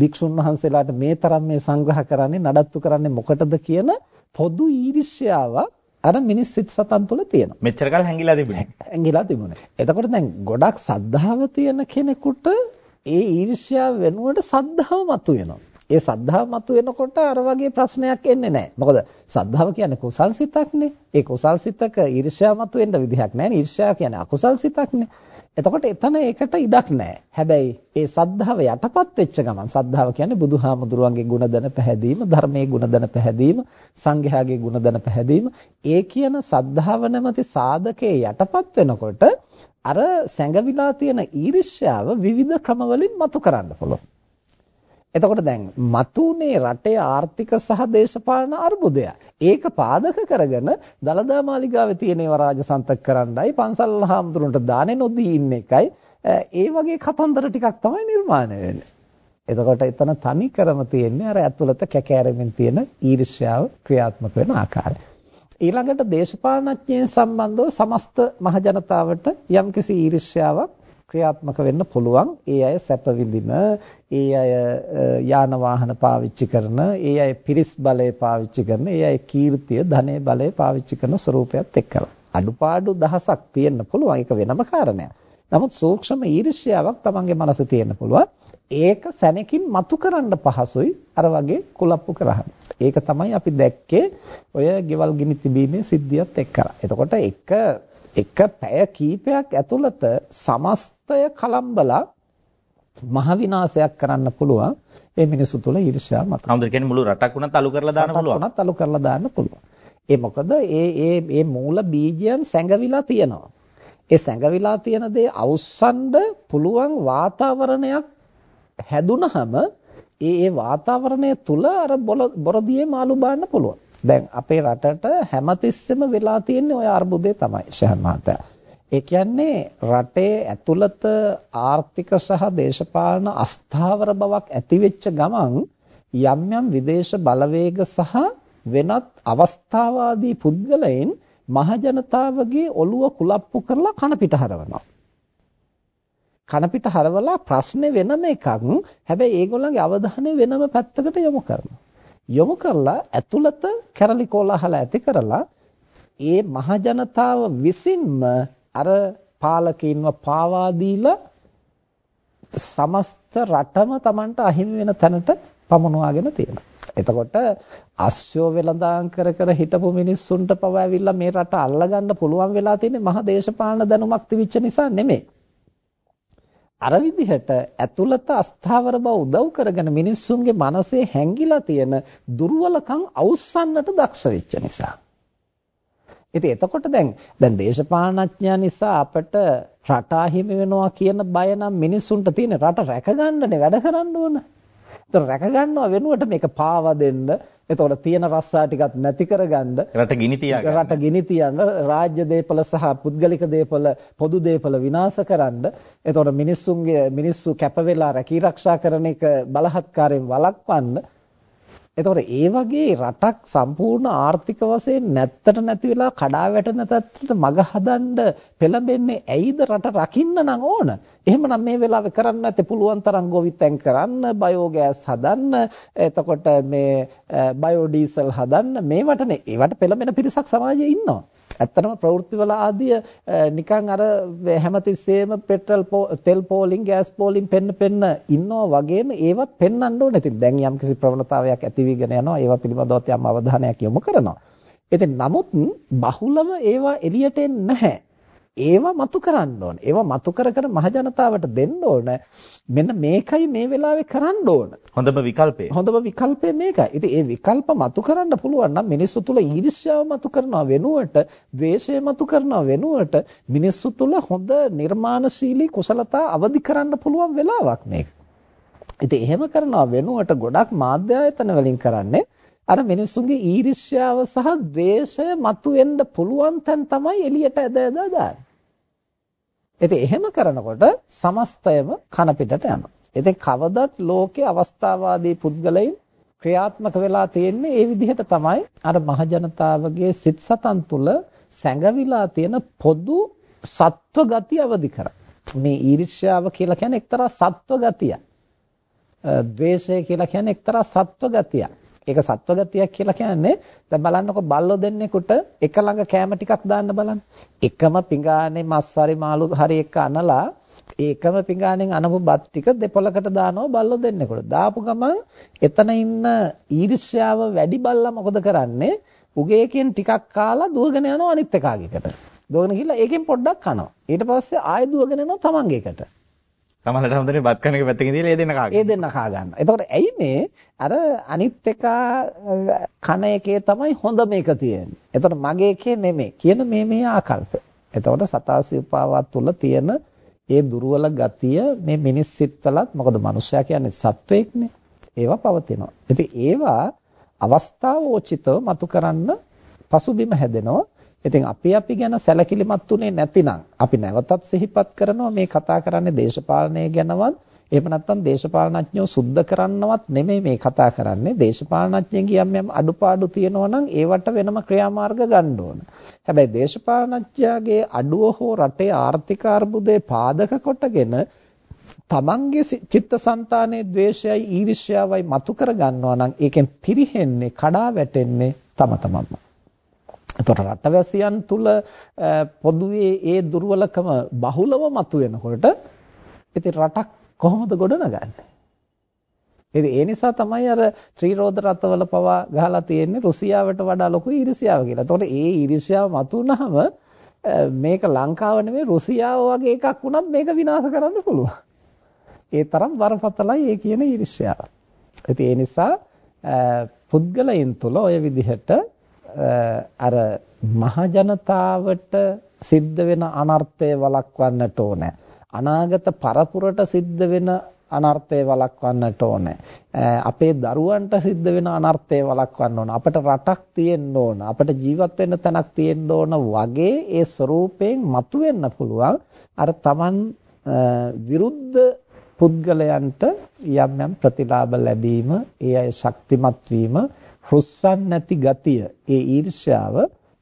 භික්ෂුන් වහන්සේලාට මේ තරම් මේ සංග්‍රහ කරන්නේ නඩත්තු කරන්නේ මොකටද කියන පොදු ඊර්ෂ්‍යාවක් අර මිනිස් සිත් සතන් තුළ තියෙනවා. මෙච්චර කල් හැංගිලා තිබුණේ. හැංගිලා තිබුණේ. එතකොට දැන් ගොඩක් සද්ධාව තියෙන කෙනෙකුට ඒ ඊර්ෂ්‍යාව වෙනුවට සද්ධාව මතුවෙනවා. ඒ සද්ධාව මතුවෙනකොට අර වගේ ප්‍රශ්නයක් එන්නේ නැහැ. මොකද සද්ධාව කියන්නේ කුසල් සිතක්නේ. ඒ කුසල් සිතක ඊර්ෂ්‍යා මතුවෙන්න විදිහක් නැහැ. ඊර්ෂ්‍යා කියන්නේ අකුසල් සිතක්නේ. එතකොට එතන ඒකට ඉඩක් නැහැ. හැබැයි ඒ සද්ධාව යටපත් වෙච්ච ගමන් සද්ධාව කියන්නේ බුදුහාමුදුරුවන්ගේ ගුණදන පැහැදීම, ධර්මයේ ගුණදන පැහැදීම, සංඝයාගේ ගුණදන පැහැදීම. ඒ කියන සද්ධාව නැමැති සාධකයේ යටපත් වෙනකොට අර සැඟවිලා තියෙන ඊර්ෂ්‍යාව විවිධ ක්‍රමවලින් මතු කරන්න පුළුවන්. එතකොට දැන් මතුනේ රටේ ආර්ථික සහ දේශපාලන අර්බුදය. ඒක පාදක කරගෙන දලදා මාලිගාවේ තියෙන ඒවා රාජසන්තක කරන්නයි පන්සල් හාමුදුරන්ට දානේ නොදී ඉන්න එකයි ඒ වගේ කතන්දර ටිකක් තමයි නිර්මාණය වෙන්නේ. එතකොට එතන තනි කරම තියෙන්නේ අර ඇතුළත කැකෑරෙමින් තියෙන ඊර්ෂ්‍යාව ක්‍රියාත්මක වෙන ආකාරය. ඊළඟට දේශපාලනඥයන් සම්බන්ධව සමස්ත මහජනතාවට යම්කිසි ඊර්ෂ්‍යාවක් ක්‍රියාත්මක වෙන්න පුළුවන්. ඒ අය සැප විඳින, ඒ අය යාන වාහන පාවිච්චි කරන, ඒ අය පිරිස් බලය පාවිච්චි කරන, ඒ අය කීර්තිය, ධනෙ බලය පාවිච්චි කරන ස්වરૂපයත් එක්කලා. අඩුපාඩු දහසක් තියෙන්න පුළුවන්. ඒක වෙනම කාරණයක්. නමුත් සූක්ෂම ඊර්ෂ්‍යාවක් තමන්ගේ මනසේ තියෙන්න පුළුවන්. ඒක සැනකින් මතු කරන්න පහසුයි අර වගේ කුලප්පු කරහම. ඒක තමයි අපි දැක්කේ ඔය ගෙවල් ගිනි තිබීමේ සිද්ධියත් එක්කලා. එතකොට එක එක පැය කීපයක් ඇතුළත සමස්තය කලම්බලා මහ විනාශයක් කරන්න පුළුවන් ඒ මිනිසු තුල ඊර්ෂ්‍යා මත. හම්දුර කියන්නේ මුළු රටක් උනත් අලු කරලා දාන්න පුළුවන්. රටක් අලු කරලා දාන්න පුළුවන්. ඒ මොකද ඒ ඒ මේ මූල බීජයන් සැඟවිලා තියෙනවා. ඒ සැඟවිලා තියෙන දේ අවුස්සන්න පුළුවන් වාතාවරණයක් හැදුනහම ඒ ඒ වාතාවරණය තුල අර බොරදියේ මාළු බාන්න පුළුවන්. දැන් අපේ රටට හැමතිස්සෙම වෙලා තියෙන්නේ ওই අර්බුදේ තමයි ශහන් මහත්තයා. ඒ කියන්නේ රටේ ඇතුළත ආර්ථික සහ දේශපාලන අස්ථාවර බවක් ඇති වෙච්ච ගමන් යම් යම් විදේශ බලවේග සහ වෙනත් අවස්ථාවාදී පුද්ගලයන් මහජනතාවගේ ඔළුව කුලප්පු කරලා කන පිට හරවනවා. කන පිට හරවලා ප්‍රශ්නේ වෙනම එකක්. හැබැයි ඒගොල්ලන්ගේ අවධානය වෙනම පැත්තකට යොමු කරනවා. යොමු කරලා ඇතුළත කැරලි කෝලාහල ඇති කරලා ඒ මහජනතාව විසින්ම අර පාලකයින්ව පාවා දීලා සමස්ත රටම Tamanට අහිමි වෙන තැනට පමුණවාගෙන තියෙනවා. එතකොට අස්යෝ වෙලඳාම් කර කර හිටපු මිනිස්සුන්ට පවා ඇවිල්ලා මේ රට අල්ලගන්න පුළුවන් වෙලා තියෙන්නේ මහ දේශපාලන දැනුමක් තිබිච්ච නිසා නෙමෙයි. අර විදිහට ඇතුළත අස්ථාවර බව උදව් කරගෙන මිනිස්සුන්ගේ මනසේ හැංගිලා තියෙන දුර්වලකම් අවුස්සන්නට දක්ෂ වෙච්ච නිසා. ඉතින් එතකොට දැන් දැන් දේශපාලනඥයා නිසා අපිට රට අහිමි වෙනවා කියන බය නම් මිනිස්සුන්ට තියෙන රට රැකගන්නනේ වැඩ කරන්න ඕන. ඒතර රැකගන්නව වෙනුවට මේක පාවා දෙන්න එතකොට තියෙන රස්සා ටිකත් නැති කරගන්න රට ගිනි තියාගන්න. රට ගිනි තියන්න රාජ්‍ය දේපල සහ පුද්ගලික දේපල පොදු දේපල විනාශ කරන්න. එතකොට මිනිස්සුන්ගේ මිනිස්සු කැප වෙලා රැකී ආරක්ෂා කරන එක බලහත්කාරයෙන් වළක්වන්න එතකොට ඒ වගේ රටක් සම්පූර්ණ ආර්ථික වශයෙන් නැත්තට නැති වෙලා කඩා වැටෙන තත්ත්වයට මග හදන්න පෙළඹෙන්නේ ඇයිද රට රකින්න නම් ඕන. එහෙමනම් මේ වෙලාවේ කරන්න නැත්තේ පුළුවන් තරම් ගොවිතැන් කරන්න, බයෝගෑස් හදන්න, එතකොට මේ බයෝ ඩීසල් හදන්න මේවටනේ. ඒවට පෙළඹෙන පිරිසක් සමාජයේ ඉන්නවා. ඇත්තටම ප්‍රවෘත්තිවල ආදිය නිකන් අර හැමතිස්සෙම පෙට්‍රල් තෙල් පෝලිං ගෑස් පෝලිං පෙන්න පෙන්න ඉන්නවා වගේම ඒවත් පෙන්වන්න ඕනේ. ඉතින් දැන් යම්කිසි ප්‍රවණතාවයක් ඇති වීගෙන යනවා. ඒවා පිළිබඳව යම් අවධානයක් යොමු කරනවා. ඉතින් නමුත් බහුලව ඒවා එළියට එන්නේ නැහැ. ඒවා මතු කරන්න ඕන. ඒවා මතු කර කර මහජනතාවට දෙන්න ඕන. මෙන්න මේකයි මේ වෙලාවේ කරන්න ඕන. හොඳම විකල්පය. හොඳම විකල්පය මේකයි. ඉතින් මේ විකල්ප මතු කරන්න පුළුවන් නම් මිනිස්සු තුල ඊර්ෂ්‍යාව මතු කරනවා වෙනුවට, ද්වේෂය මතු කරනවා වෙනුවට මිනිස්සු තුල හොඳ නිර්මාණශීලී කුසලතා අවදි කරන්න පුළුවන් වෙලාවක් මේක. ඉතින් එහෙම කරනවා වෙනුවට ගොඩක් මාධ්‍ය ආයතන වලින් කරන්නේ අර මිනිස්සුන්ගේ ඊර්ෂ්‍යාව සහ ද්වේෂය මතුවෙන්න පුළුවන් තැන් තමයි එළියට ඇද ඇද දාන්නේ. ඉතින් එහෙම කරනකොට සමස්තයම කන පිටට යනවා. ඉතින් කවදත් ලෝකේ අවස්ථාවාදී පුද්ගලයන් ක්‍රියාත්මක වෙලා තියෙන්නේ ඒ විදිහට තමයි අර මහජනතාවගේ සිත් සතන් තුළ සැඟවිලා තියෙන පොදු සත්ව ගතිය අවදි කරා. මේ ඊර්ෂ්‍යාව කියලා කියන්නේ එක්තරා සත්ව ගතියක්. ද්වේෂය කියලා කියන්නේ එක්තරා සත්ව ගතියක්. ඒක සත්වගතියක් කියලා කියන්නේ දැන් බලන්නකො බල්ලෝ දෙන්නෙකුට එක ළඟ කෑම ටිකක් දාන්න බලන්න. එකම පිඟානේ මස් හරි මාළු හරි එක අනලා ඒකම පිඟානෙන් අනපු බත් ටික දෙපොලකට දානවා බල්ලෝ දෙන්නෙකුට. දාපු ගමන් එතන ඉන්න ඊර්ෂ්‍යාව වැඩි බල්ලා මොකද කරන්නේ? උගේ එකෙන් ටිකක් කාලා දුවගෙන යනවා අනිත් එකාගෙකට. දුවගෙන ගිහලා ඒකෙන් පොඩ්ඩක් කනවා. ඊට පස්සේ ආයෙ දුවගෙන යනවා තමන්ගේ එකට. සමහරවිට හම්දනේ බත් කන එක පැත්තකින් තියලා ඒ දෙන්න කා ගන්නවා. ඒ දෙන්න කා ගන්නවා. එතකොට ඇයි මේ අර අනිත් එක කන එකේ තමයි හොඳ මේක තියෙන්නේ. එතකොට මගේ එකේ නෙමෙයි. කියන මේ මේ ආකල්ප. එතකොට සතාසි උපාවත් තුල තියෙන ඒ දුර්වල ගතිය මේ මිනිස් සිත්වලත් මොකද මනුෂ්‍යයා කියන්නේ සත්වෙක්නේ. ඒවා පවතිනවා. ඉතින් ඒවා අවස්ථාවෝචිතව මතු කරන්න පසුබිම හැදෙනවා. ඉතින් අපි අපි ගැන සැලකිලිමත් උනේ නැතිනම් අපි නැවතත් සිහිපත් කරනවා මේ කතා කරන්නේ දේශපාලනය ගැනවත් එහෙම නැත්නම් දේශපාලනඥයෝ සුද්ධ කරන්නවත් නෙමෙයි මේ කතා කරන්නේ දේශපාලනඥයන්ගේ යම් යම් අඩුපාඩු තියෙනවා නම් ඒවට වෙනම ක්‍රියාමාර්ග ගන්න ඕන. හැබැයි දේශපාලනඥයාගේ අඩුව හෝ රටේ ආර්ථික අර්බුදේ පාදක කොටගෙන තමන්ගේ චිත්තසංතානයේ ද්වේෂයයි ඊර්ෂ්‍යාවයි මතු කර ගන්නවා නම් ඒකෙන් පිරිහෙන්නේ කඩා වැටෙන්නේ තම තමන්ම. එතකොට රටවැසියන් තුල පොදුවේ ඒ දුර්වලකම බහුලව මතුවෙනකොට ඉතින් රටක් කොහොමද ගොඩනගන්නේ? ඉතින් ඒ නිසා තමයි අර ත්‍රිරෝද රතවල පවා ගහලා තියෙන්නේ රුසියාවට වඩා ලොකු ඊර්ෂ්‍යාව කියලා. එතකොට ඒ ඊර්ෂ්‍යාව මතුනහම මේක ලංකාව නෙමෙයි රුසියාව වගේ එකක් වුණත් මේක විනාශ කරන්න පුළුවන්. ඒ තරම් බරපතලයි ඒ කියන ඊර්ෂ්‍යාව. ඉතින් ඒ නිසා පුද්ගලයන් තුල ඔය විදිහට අර මහජනතාවට සිද්ධ වෙන අනර්ථය වළක්වන්නට ඕනේ. අනාගත පරපුරට සිද්ධ වෙන අනර්ථය වළක්වන්නට ඕනේ. අපේ දරුවන්ට සිද්ධ වෙන අනර්ථය වළක්වන්න ඕන. අපිට රටක් තියෙන්න ඕන. අපිට ජීවත් වෙන්න තැනක් තියෙන්න ඕන වගේ ඒ ස්වરૂපයෙන් මතුවෙන්න පුළුවන්. අර Taman විරුද්ධ පුද්ගලයන්ට යම් යම් ප්‍රතිලාභ ලැබීම, ඒ අය ශක්තිමත් වීම හුස්සන් නැති ගතිය ඒ ඊර්ෂ්‍යාව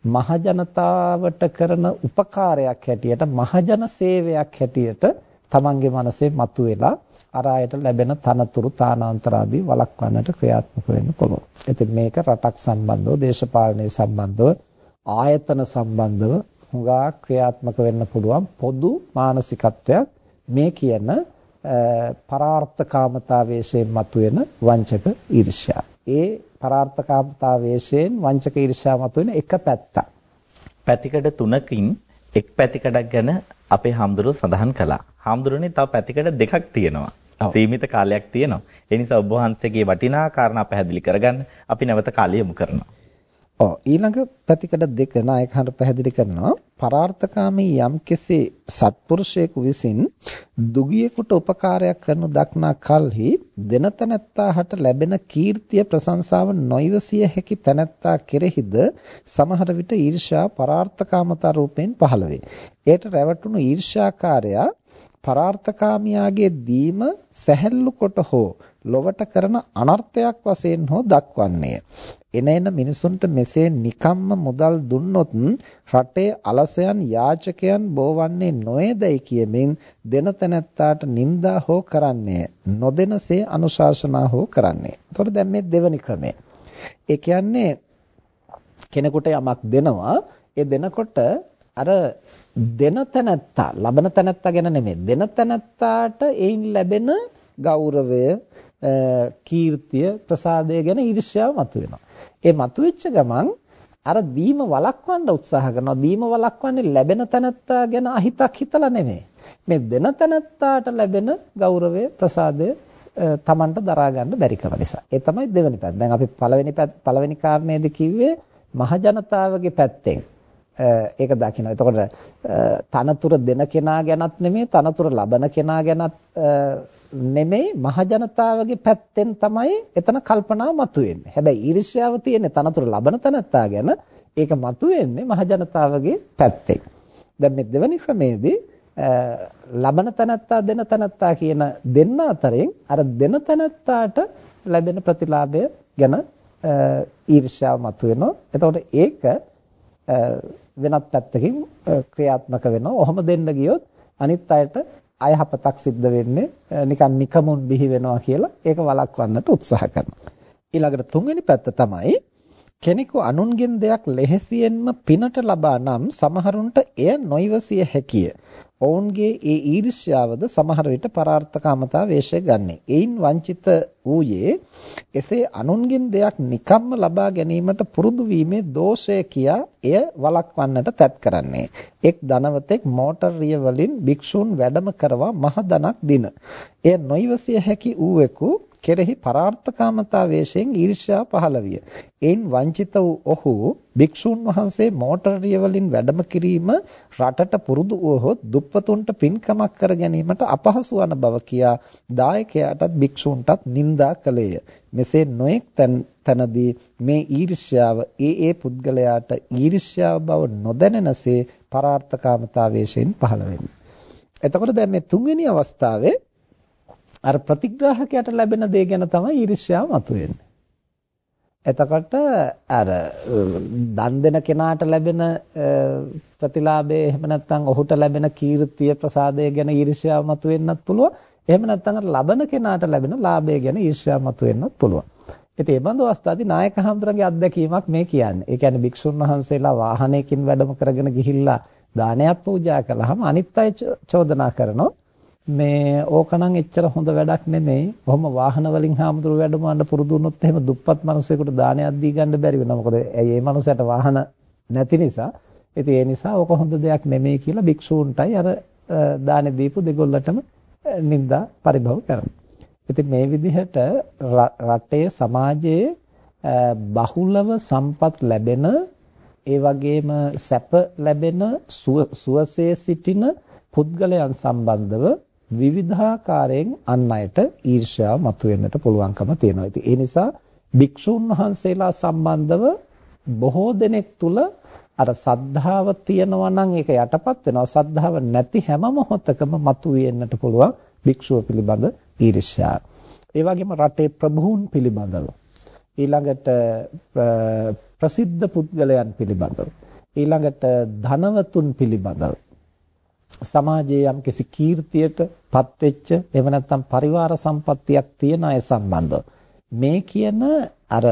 මහජනතාවට කරන උපකාරයක් හැටියට මහජන සේවයක් හැටියට තමන්ගේ මනසේ මතුවෙලා අර අයට ලැබෙන තනතුරු තානාන්තර ආදී වළක්වන්නට ක්‍රියාත්මක වෙන්න පුළුවන්. ඉතින් මේක රටක් සම්බන්ධව, දේශපාලනය සම්බන්ධව, ආයතන සම්බන්ධව හුඟා ක්‍රියාත්මක වෙන්න පුළුවන් පොදු මානසිකත්වයක් මේ කියන පරාර්ථකාමතාවයෙන් මතුවෙන වංචක ඊර්ෂ්‍යාව. ඒ පරාර්ථකාමතාවයෙන් වංචක ඊර්ෂ්‍යාව මතුවෙන එක පැත්තක්. පැතිකඩ තුනකින් එක් පැතිකඩක් ගැන අපේ හාමුදුරුවෝ සඳහන් කළා. හාමුදුරනේ තව පැතිකඩ දෙකක් තියෙනවා. සීමිත කාලයක් තියෙනවා. ඒ නිසා ඔබ වහන්සේගේ වටිනා කාරණා පැහැදිලි කරගන්න අපි නැවත කාලය යොමු කරනවා. ඔව් ඊළඟ පැතිකඩ දෙක නායකහට පැහැදිලි කරනවා පරාර්ථකාමී යම් කෙසේ සත්පුරුෂයෙකු විසින් දුගියෙකුට උපකාරයක් කරනු දක්නා කලෙහි දෙන තැනැත්තාට ලැබෙන කීර්තිය ප්‍රශංසාව නොයවසිය හැකි තැනැත්තා කෙරෙහිද සමහර විට ඊර්ෂ්‍යා පරාර්ථකාමතා රූපයෙන් පහළ වේ. එයට රැවටුණු ඊර්ෂ්‍යාකාරයා පරාර්ථකාමියාගේ දීම සැහැල්ලු කොට හෝ ලොවට කරන අනර්ථයක් වශයෙන් හෝ දක්වන්නේය. එන එන මිනිසුන්ට මෙසේ නිකම්ම මුදල් දුන්නොත් රටේ අලසයන් යාචකයන් බෝවන්නේ නොයේදයි කියමින් දෙන තැනැත්තාට නිନ୍ଦා හෝ කරන්නේ නොදෙනසේ අනුශාසනා හෝ කරන්නේ. එතකොට දැන් මේ දෙවනි ක්‍රමය. ඒ කියන්නේ කෙනෙකුට යමක් දෙනවා ඒ දෙනකොට අර දෙන තැනැත්තා ලබන තැනැත්තා ගැන නෙමෙයි දෙන තැනැත්තාට එයින් ලැබෙන ගෞරවය කීර්තිය ප්‍රසාදය ගැන ඊර්ෂ්‍යාව මතුවෙනවා. ඒ මතුවෙච්ච ගමන් අර දීම වළක්වන්න උත්සාහ කරනවා. දීම වළක්වන්නේ ලැබෙන තැනැත්තා ගැන අහිතක් හිතලා නෙමෙයි. මේ දෙන තැනැත්තාට ලැබෙන ගෞරවය ප්‍රසාදය Tamanට දරා ගන්න බැරි කම නිසා. ඒ තමයි දෙවෙනි පැත්ත. දැන් අපි පළවෙනි පළවෙනි කාරණේදී කිව්වේ මහ ජනතාවගේ පැත්තෙන් ඒක දකින්න. එතකොට තනතුර දෙන කෙනා ගැනත් නෙමෙයි තනතුර ලබන කෙනා ගැනත් නෙමෙයි මහජනතාවගේ පැත්තෙන් තමයි එතන කල්පනා මතුවෙන්නේ. හැබැයි ඊර්ෂ්‍යාව තියෙන්නේ තනතුර ලබන තනත්තා ගැන. ඒක මතුවෙන්නේ මහජනතාවගේ පැත්තෙන්. දැන් මේ දෙවැනි ක්‍රමේදී ලබන තනත්තා දෙන තනත්තා කියන දෙන්න අතරින් අර දෙන තනත්තාට ලැබෙන ප්‍රතිලාභය ගැන ඊර්ෂ්‍යාව මතුවෙනවා. එතකොට ඒක වෙනත් පැත්තකින් ක්‍රියාත්මක වෙනවා. ඔහොම දෙන්න ගියොත් අනිත් අයට අයහපතක් සිද්ධ වෙන්නේ නිකන් නිකමුන් බිහි වෙනවා කියලා ඒක වළක්වන්නට උත්සාහ කරනවා. ඊළඟට තුන්වෙනි පැත්ත තමයි කෙනෙකු අනුන්ගෙන් දෙයක් ලෙහෙසියෙන්ම පිනට ලබා නම් සමහරුන්ට එය නොයිවසිය හැකිය. ඔවුන්ගේ ඒ ඊර්ෂ්‍යාවද සමහර විට පරාර්ථකාමතා වේශය ගන්නේ. එයින් වංචිත වූයේ එසේ අනුන්ගෙන් දෙයක් නිකම්ම ලබා ගැනීමට පුරුදු වීමේ දෝෂය කියා එය වළක්වන්නට තැත් කරන්නේ. එක් ධනවතෙක් මෝටර් රිය වලින් භික්ෂූන් වැඩම කරවා මහ ධනක් දින. එය නොයිවසිය හැකි ඌවෙකු කෙරෙහි පරාර්ථකාමතා වේශයෙන් ඊර්ෂ්‍යා පහළ විය. එයින් වංචිත වූ ඔහු භික්ෂුන් වහන්සේ මෝටරිය වලින් වැඩම කිරීම රටට පුරුදු වූහොත් දුප්පතුන්ට පින්කමක් කර ගැනීමට අපහසු වන බව කියා දායකයාටත් භික්ෂූන්ටත් නිඳා කළේය. මෙසේ නොඑක් තැනදී මේ ඊර්ෂ්‍යාව ඒ ඒ පුද්ගලයාට ඊර්ෂ්‍යාව බව නොදැනෙනසේ පරාර්ථකාමතා වේශයෙන් පහළ වෙන්නේ. එතකොට දැන් මේ තුන්වෙනි අවස්ථාවේ අර ප්‍රතිග්‍රාහකයට ලැබෙන දේ ගැන තමයි ඊර්ෂ්‍යාව මතුවෙන්නේ. එතකොට අර දන් දෙන කෙනාට ලැබෙන ප්‍රතිලාභය එහෙම නැත්නම් ඔහුට ලැබෙන කීර්තිය ප්‍රසාදය ගැන ඊර්ෂ්‍යාව මතුවෙන්නත් පුළුවන්. එහෙම නැත්නම් අර ලබන කෙනාට ලැබෙන ලාභය ගැන ඊර්ෂ්‍යාව මතුවෙන්නත් පුළුවන්. ඉතින් මේ බඳු අවස්ථාවේදී නායක හඳුරගේ අත්දැකීමක් මේ කියන්නේ. ඒ කියන්නේ භික්ෂුන් වහන්සේලා වාහනයකින් වැඩම කරගෙන ගිහිල්ලා දානයක් පූජා කළාම අනිත් අය චෝදනා කරනවා මේ ඕකනම් එච්චර හොඳ වැඩක් නෙමෙයි. කොහොම වාහන වලින් හාමුදුරුවෝ වැඩමවන්න පුරුදු වුණොත් එහෙම දුප්පත් මිනිසෙකුට දානයක් දී ගන්න බැරි වෙනවා. මොකද ඒ මනුස්සයාට වාහන නැති නිසා. ඉතින් ඒ නිසා ඕක හොඳ දෙයක් නෙමෙයි කියලා භික්ෂූන්ටයි අර දානෙ දීපු දෙගොල්ලටම නිନ୍ଦා පරිභව කරනවා. ඉතින් මේ විදිහට රටේ සමාජයේ බහුලව සම්පත් ලැබෙන ඒ වගේම සැප ලැබෙන සුවසේ සිටින පුද්ගලයන් සම්බන්ධව විවිධාකාරයෙන් අන් අයට ඊර්ෂ්‍යාව මතුවෙන්නට පුළුවන්කම තියෙනවා. ඉතින් ඒ නිසා භික්ෂුන් වහන්සේලා සම්බන්ධව බොහෝ දෙනෙක් තුල අර සද්ධාව තියෙනවා නම් ඒක යටපත් වෙනවා. සද්ධාව නැති හැම මොහොතකම මතුවෙන්නට පුළුවන් භික්ෂුව පිළිබඳ ඊර්ෂ්‍යාව. ඒ වගේම රටේ ප්‍රභූන් පිළිබඳව ඊළඟට ප්‍රසිද්ධ පුද්ගලයන් පිළිබඳව ඊළඟට ධනවතුන් පිළිබඳව සමාජයේ යම්කිසි කීර්තියටපත් වෙච්ච එහෙම නැත්නම් පරිවාර සම්පත්තියක් තියන අය සම්බන්ධව මේ කියන අර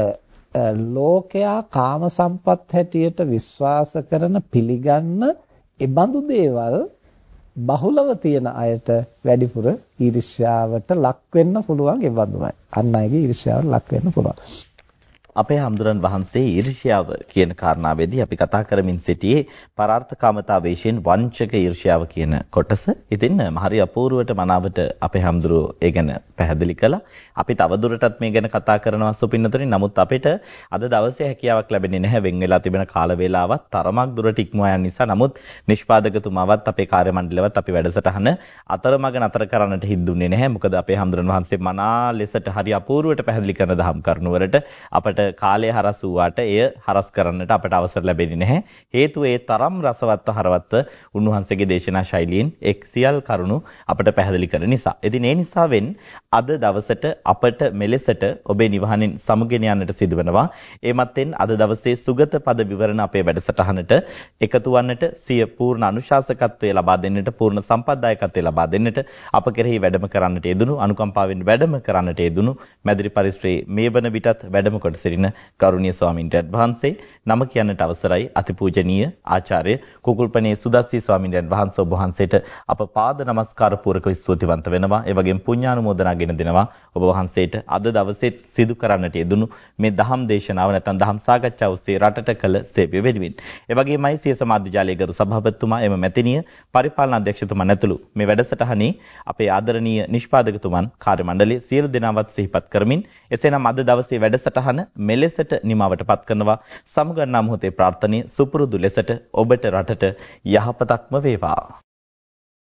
ලෝකයා කාම සම්පත් හැටියට විශ්වාස කරන පිළිගන්න ඒබඳු දේවල් බහුලව තියෙන අයට වැඩිපුර ඊර්ෂ්‍යාවට ලක් වෙන්න පුළුවන් ඒබඳුයි. අන් අයගේ ඊර්ෂ්‍යාවට ලක් වෙන්න පුළුවන්. අපේ හඳුරන් වහන්සේ ඊර්ෂ්‍යාව කියන කාරණාවේදී අපි කතා කරමින් සිටියේ පරාර්ථකාමතා වේශයෙන් වංචක ඊර්ෂ්‍යාව කියන කොටස. ඉතින් හරි අපූර්වට මනාවට අපේ හඳුරෝ ඒ ගැන පැහැදිලි කළා. අපි තවදුරටත් මේ ගැන කතා කරනවා සුපින්නතරින්. නමුත් අපිට අද දවසේ හැකියාවක් ලැබෙන්නේ නැහැ වෙන් වෙලා තිබෙන කාල වේලාවත් තරමක් දුරට ඉක්මවා යන නිසා. නමුත් නිෂ්පාදකතුමාවත් අපේ කාර්ය මණ්ඩලයවත් අපි වැඩසටහන අතරමඟ නතර කරන්නට හින්දුන්නේ නැහැ. මොකද අපේ හඳුරන් වහන්සේ මනා ලෙසට හරි අපූර්වට පැහැදිලි කරන දහම් කරුණවලට අපට කාලය හරස් වූාට එය හරස් කරන්නට අපට අවසර ලැබෙන්නේ නැහැ. හේතුව ඒ තරම් රසවත්ව හරවත්ව උන්වහන්සේගේ දේශනා ශෛලියෙන් එක් සියල් කරුණු අපට පැහැදිලි කරන නිසා. ඉතින් ඒ නිසාවෙන් අද දවසට අපට මෙලෙසට ඔබේ නිවහනින් සමුගෙන යන්නට සිදුවනවා. එමත්ෙන් අද දවසේ සුගත පද විවරණ අපේ වැඩසටහනට එකතු වන්නට සිය පූර්ණ අනුශාසකත්වය ලබා දෙන්නට පූර්ණ සම්පත්දායකත්වය ලබා දෙන්නට අප කෙරෙහි වැඩම කරන්නට යෙදුණු අනුකම්පාවෙන් වැඩම කරන්නට යෙදුණු මැදිරි පරිශ්‍රයේ මේ වන විටත් වැඩම කොට සිටින ගෞරවනීය ස්වාමින්වහන්සේ වහන්සේ. නම කියන්නට අවසරයි. අතිපූජනීය ආචාර්ය කුකුල්පනේ සුදස්සී ස්වාමින්වහන්සේ වහන්සේ ඔබ වහන්සේට අප පාද නමස්කාර පූරක ස්තුතිවන්ත වෙනවා. ඒ වගේම පුණ්‍යානුමෝදනා ගෙන දෙනවා. ඔබ වහන්සේට අද දවසේ සිදු කරන්නට යෙදුණු මේ දහම් දේශනාව නැත්නම් දහම් සාකච්ඡාව ඔස්සේ රටට කළ සේවය වෙනුවෙන්. ඒ වගේමයි සිය සමාජ ජාලයේ ගරු සභාපතිතුමා එම මැතිණිය පරිපාලන අධ්‍යක්ෂතුමා නැතුළු මේ වැඩසටහනේ අපේ ආදරණීය නිෂ්පාදකතුමන් කාර්ය මණ්ඩලයේ සියලු දෙනාවත් සිහිපත් කරමින් එසේනම් අද දවසේ වැඩසටහන මෙලෙසට නිමවටපත් කරනවා. සමුගන්නා මොහොතේ ප්‍රාර්ථනීය සුපුරුදු ලෙසට ඔබට රටට යහපතක්ම වේවා.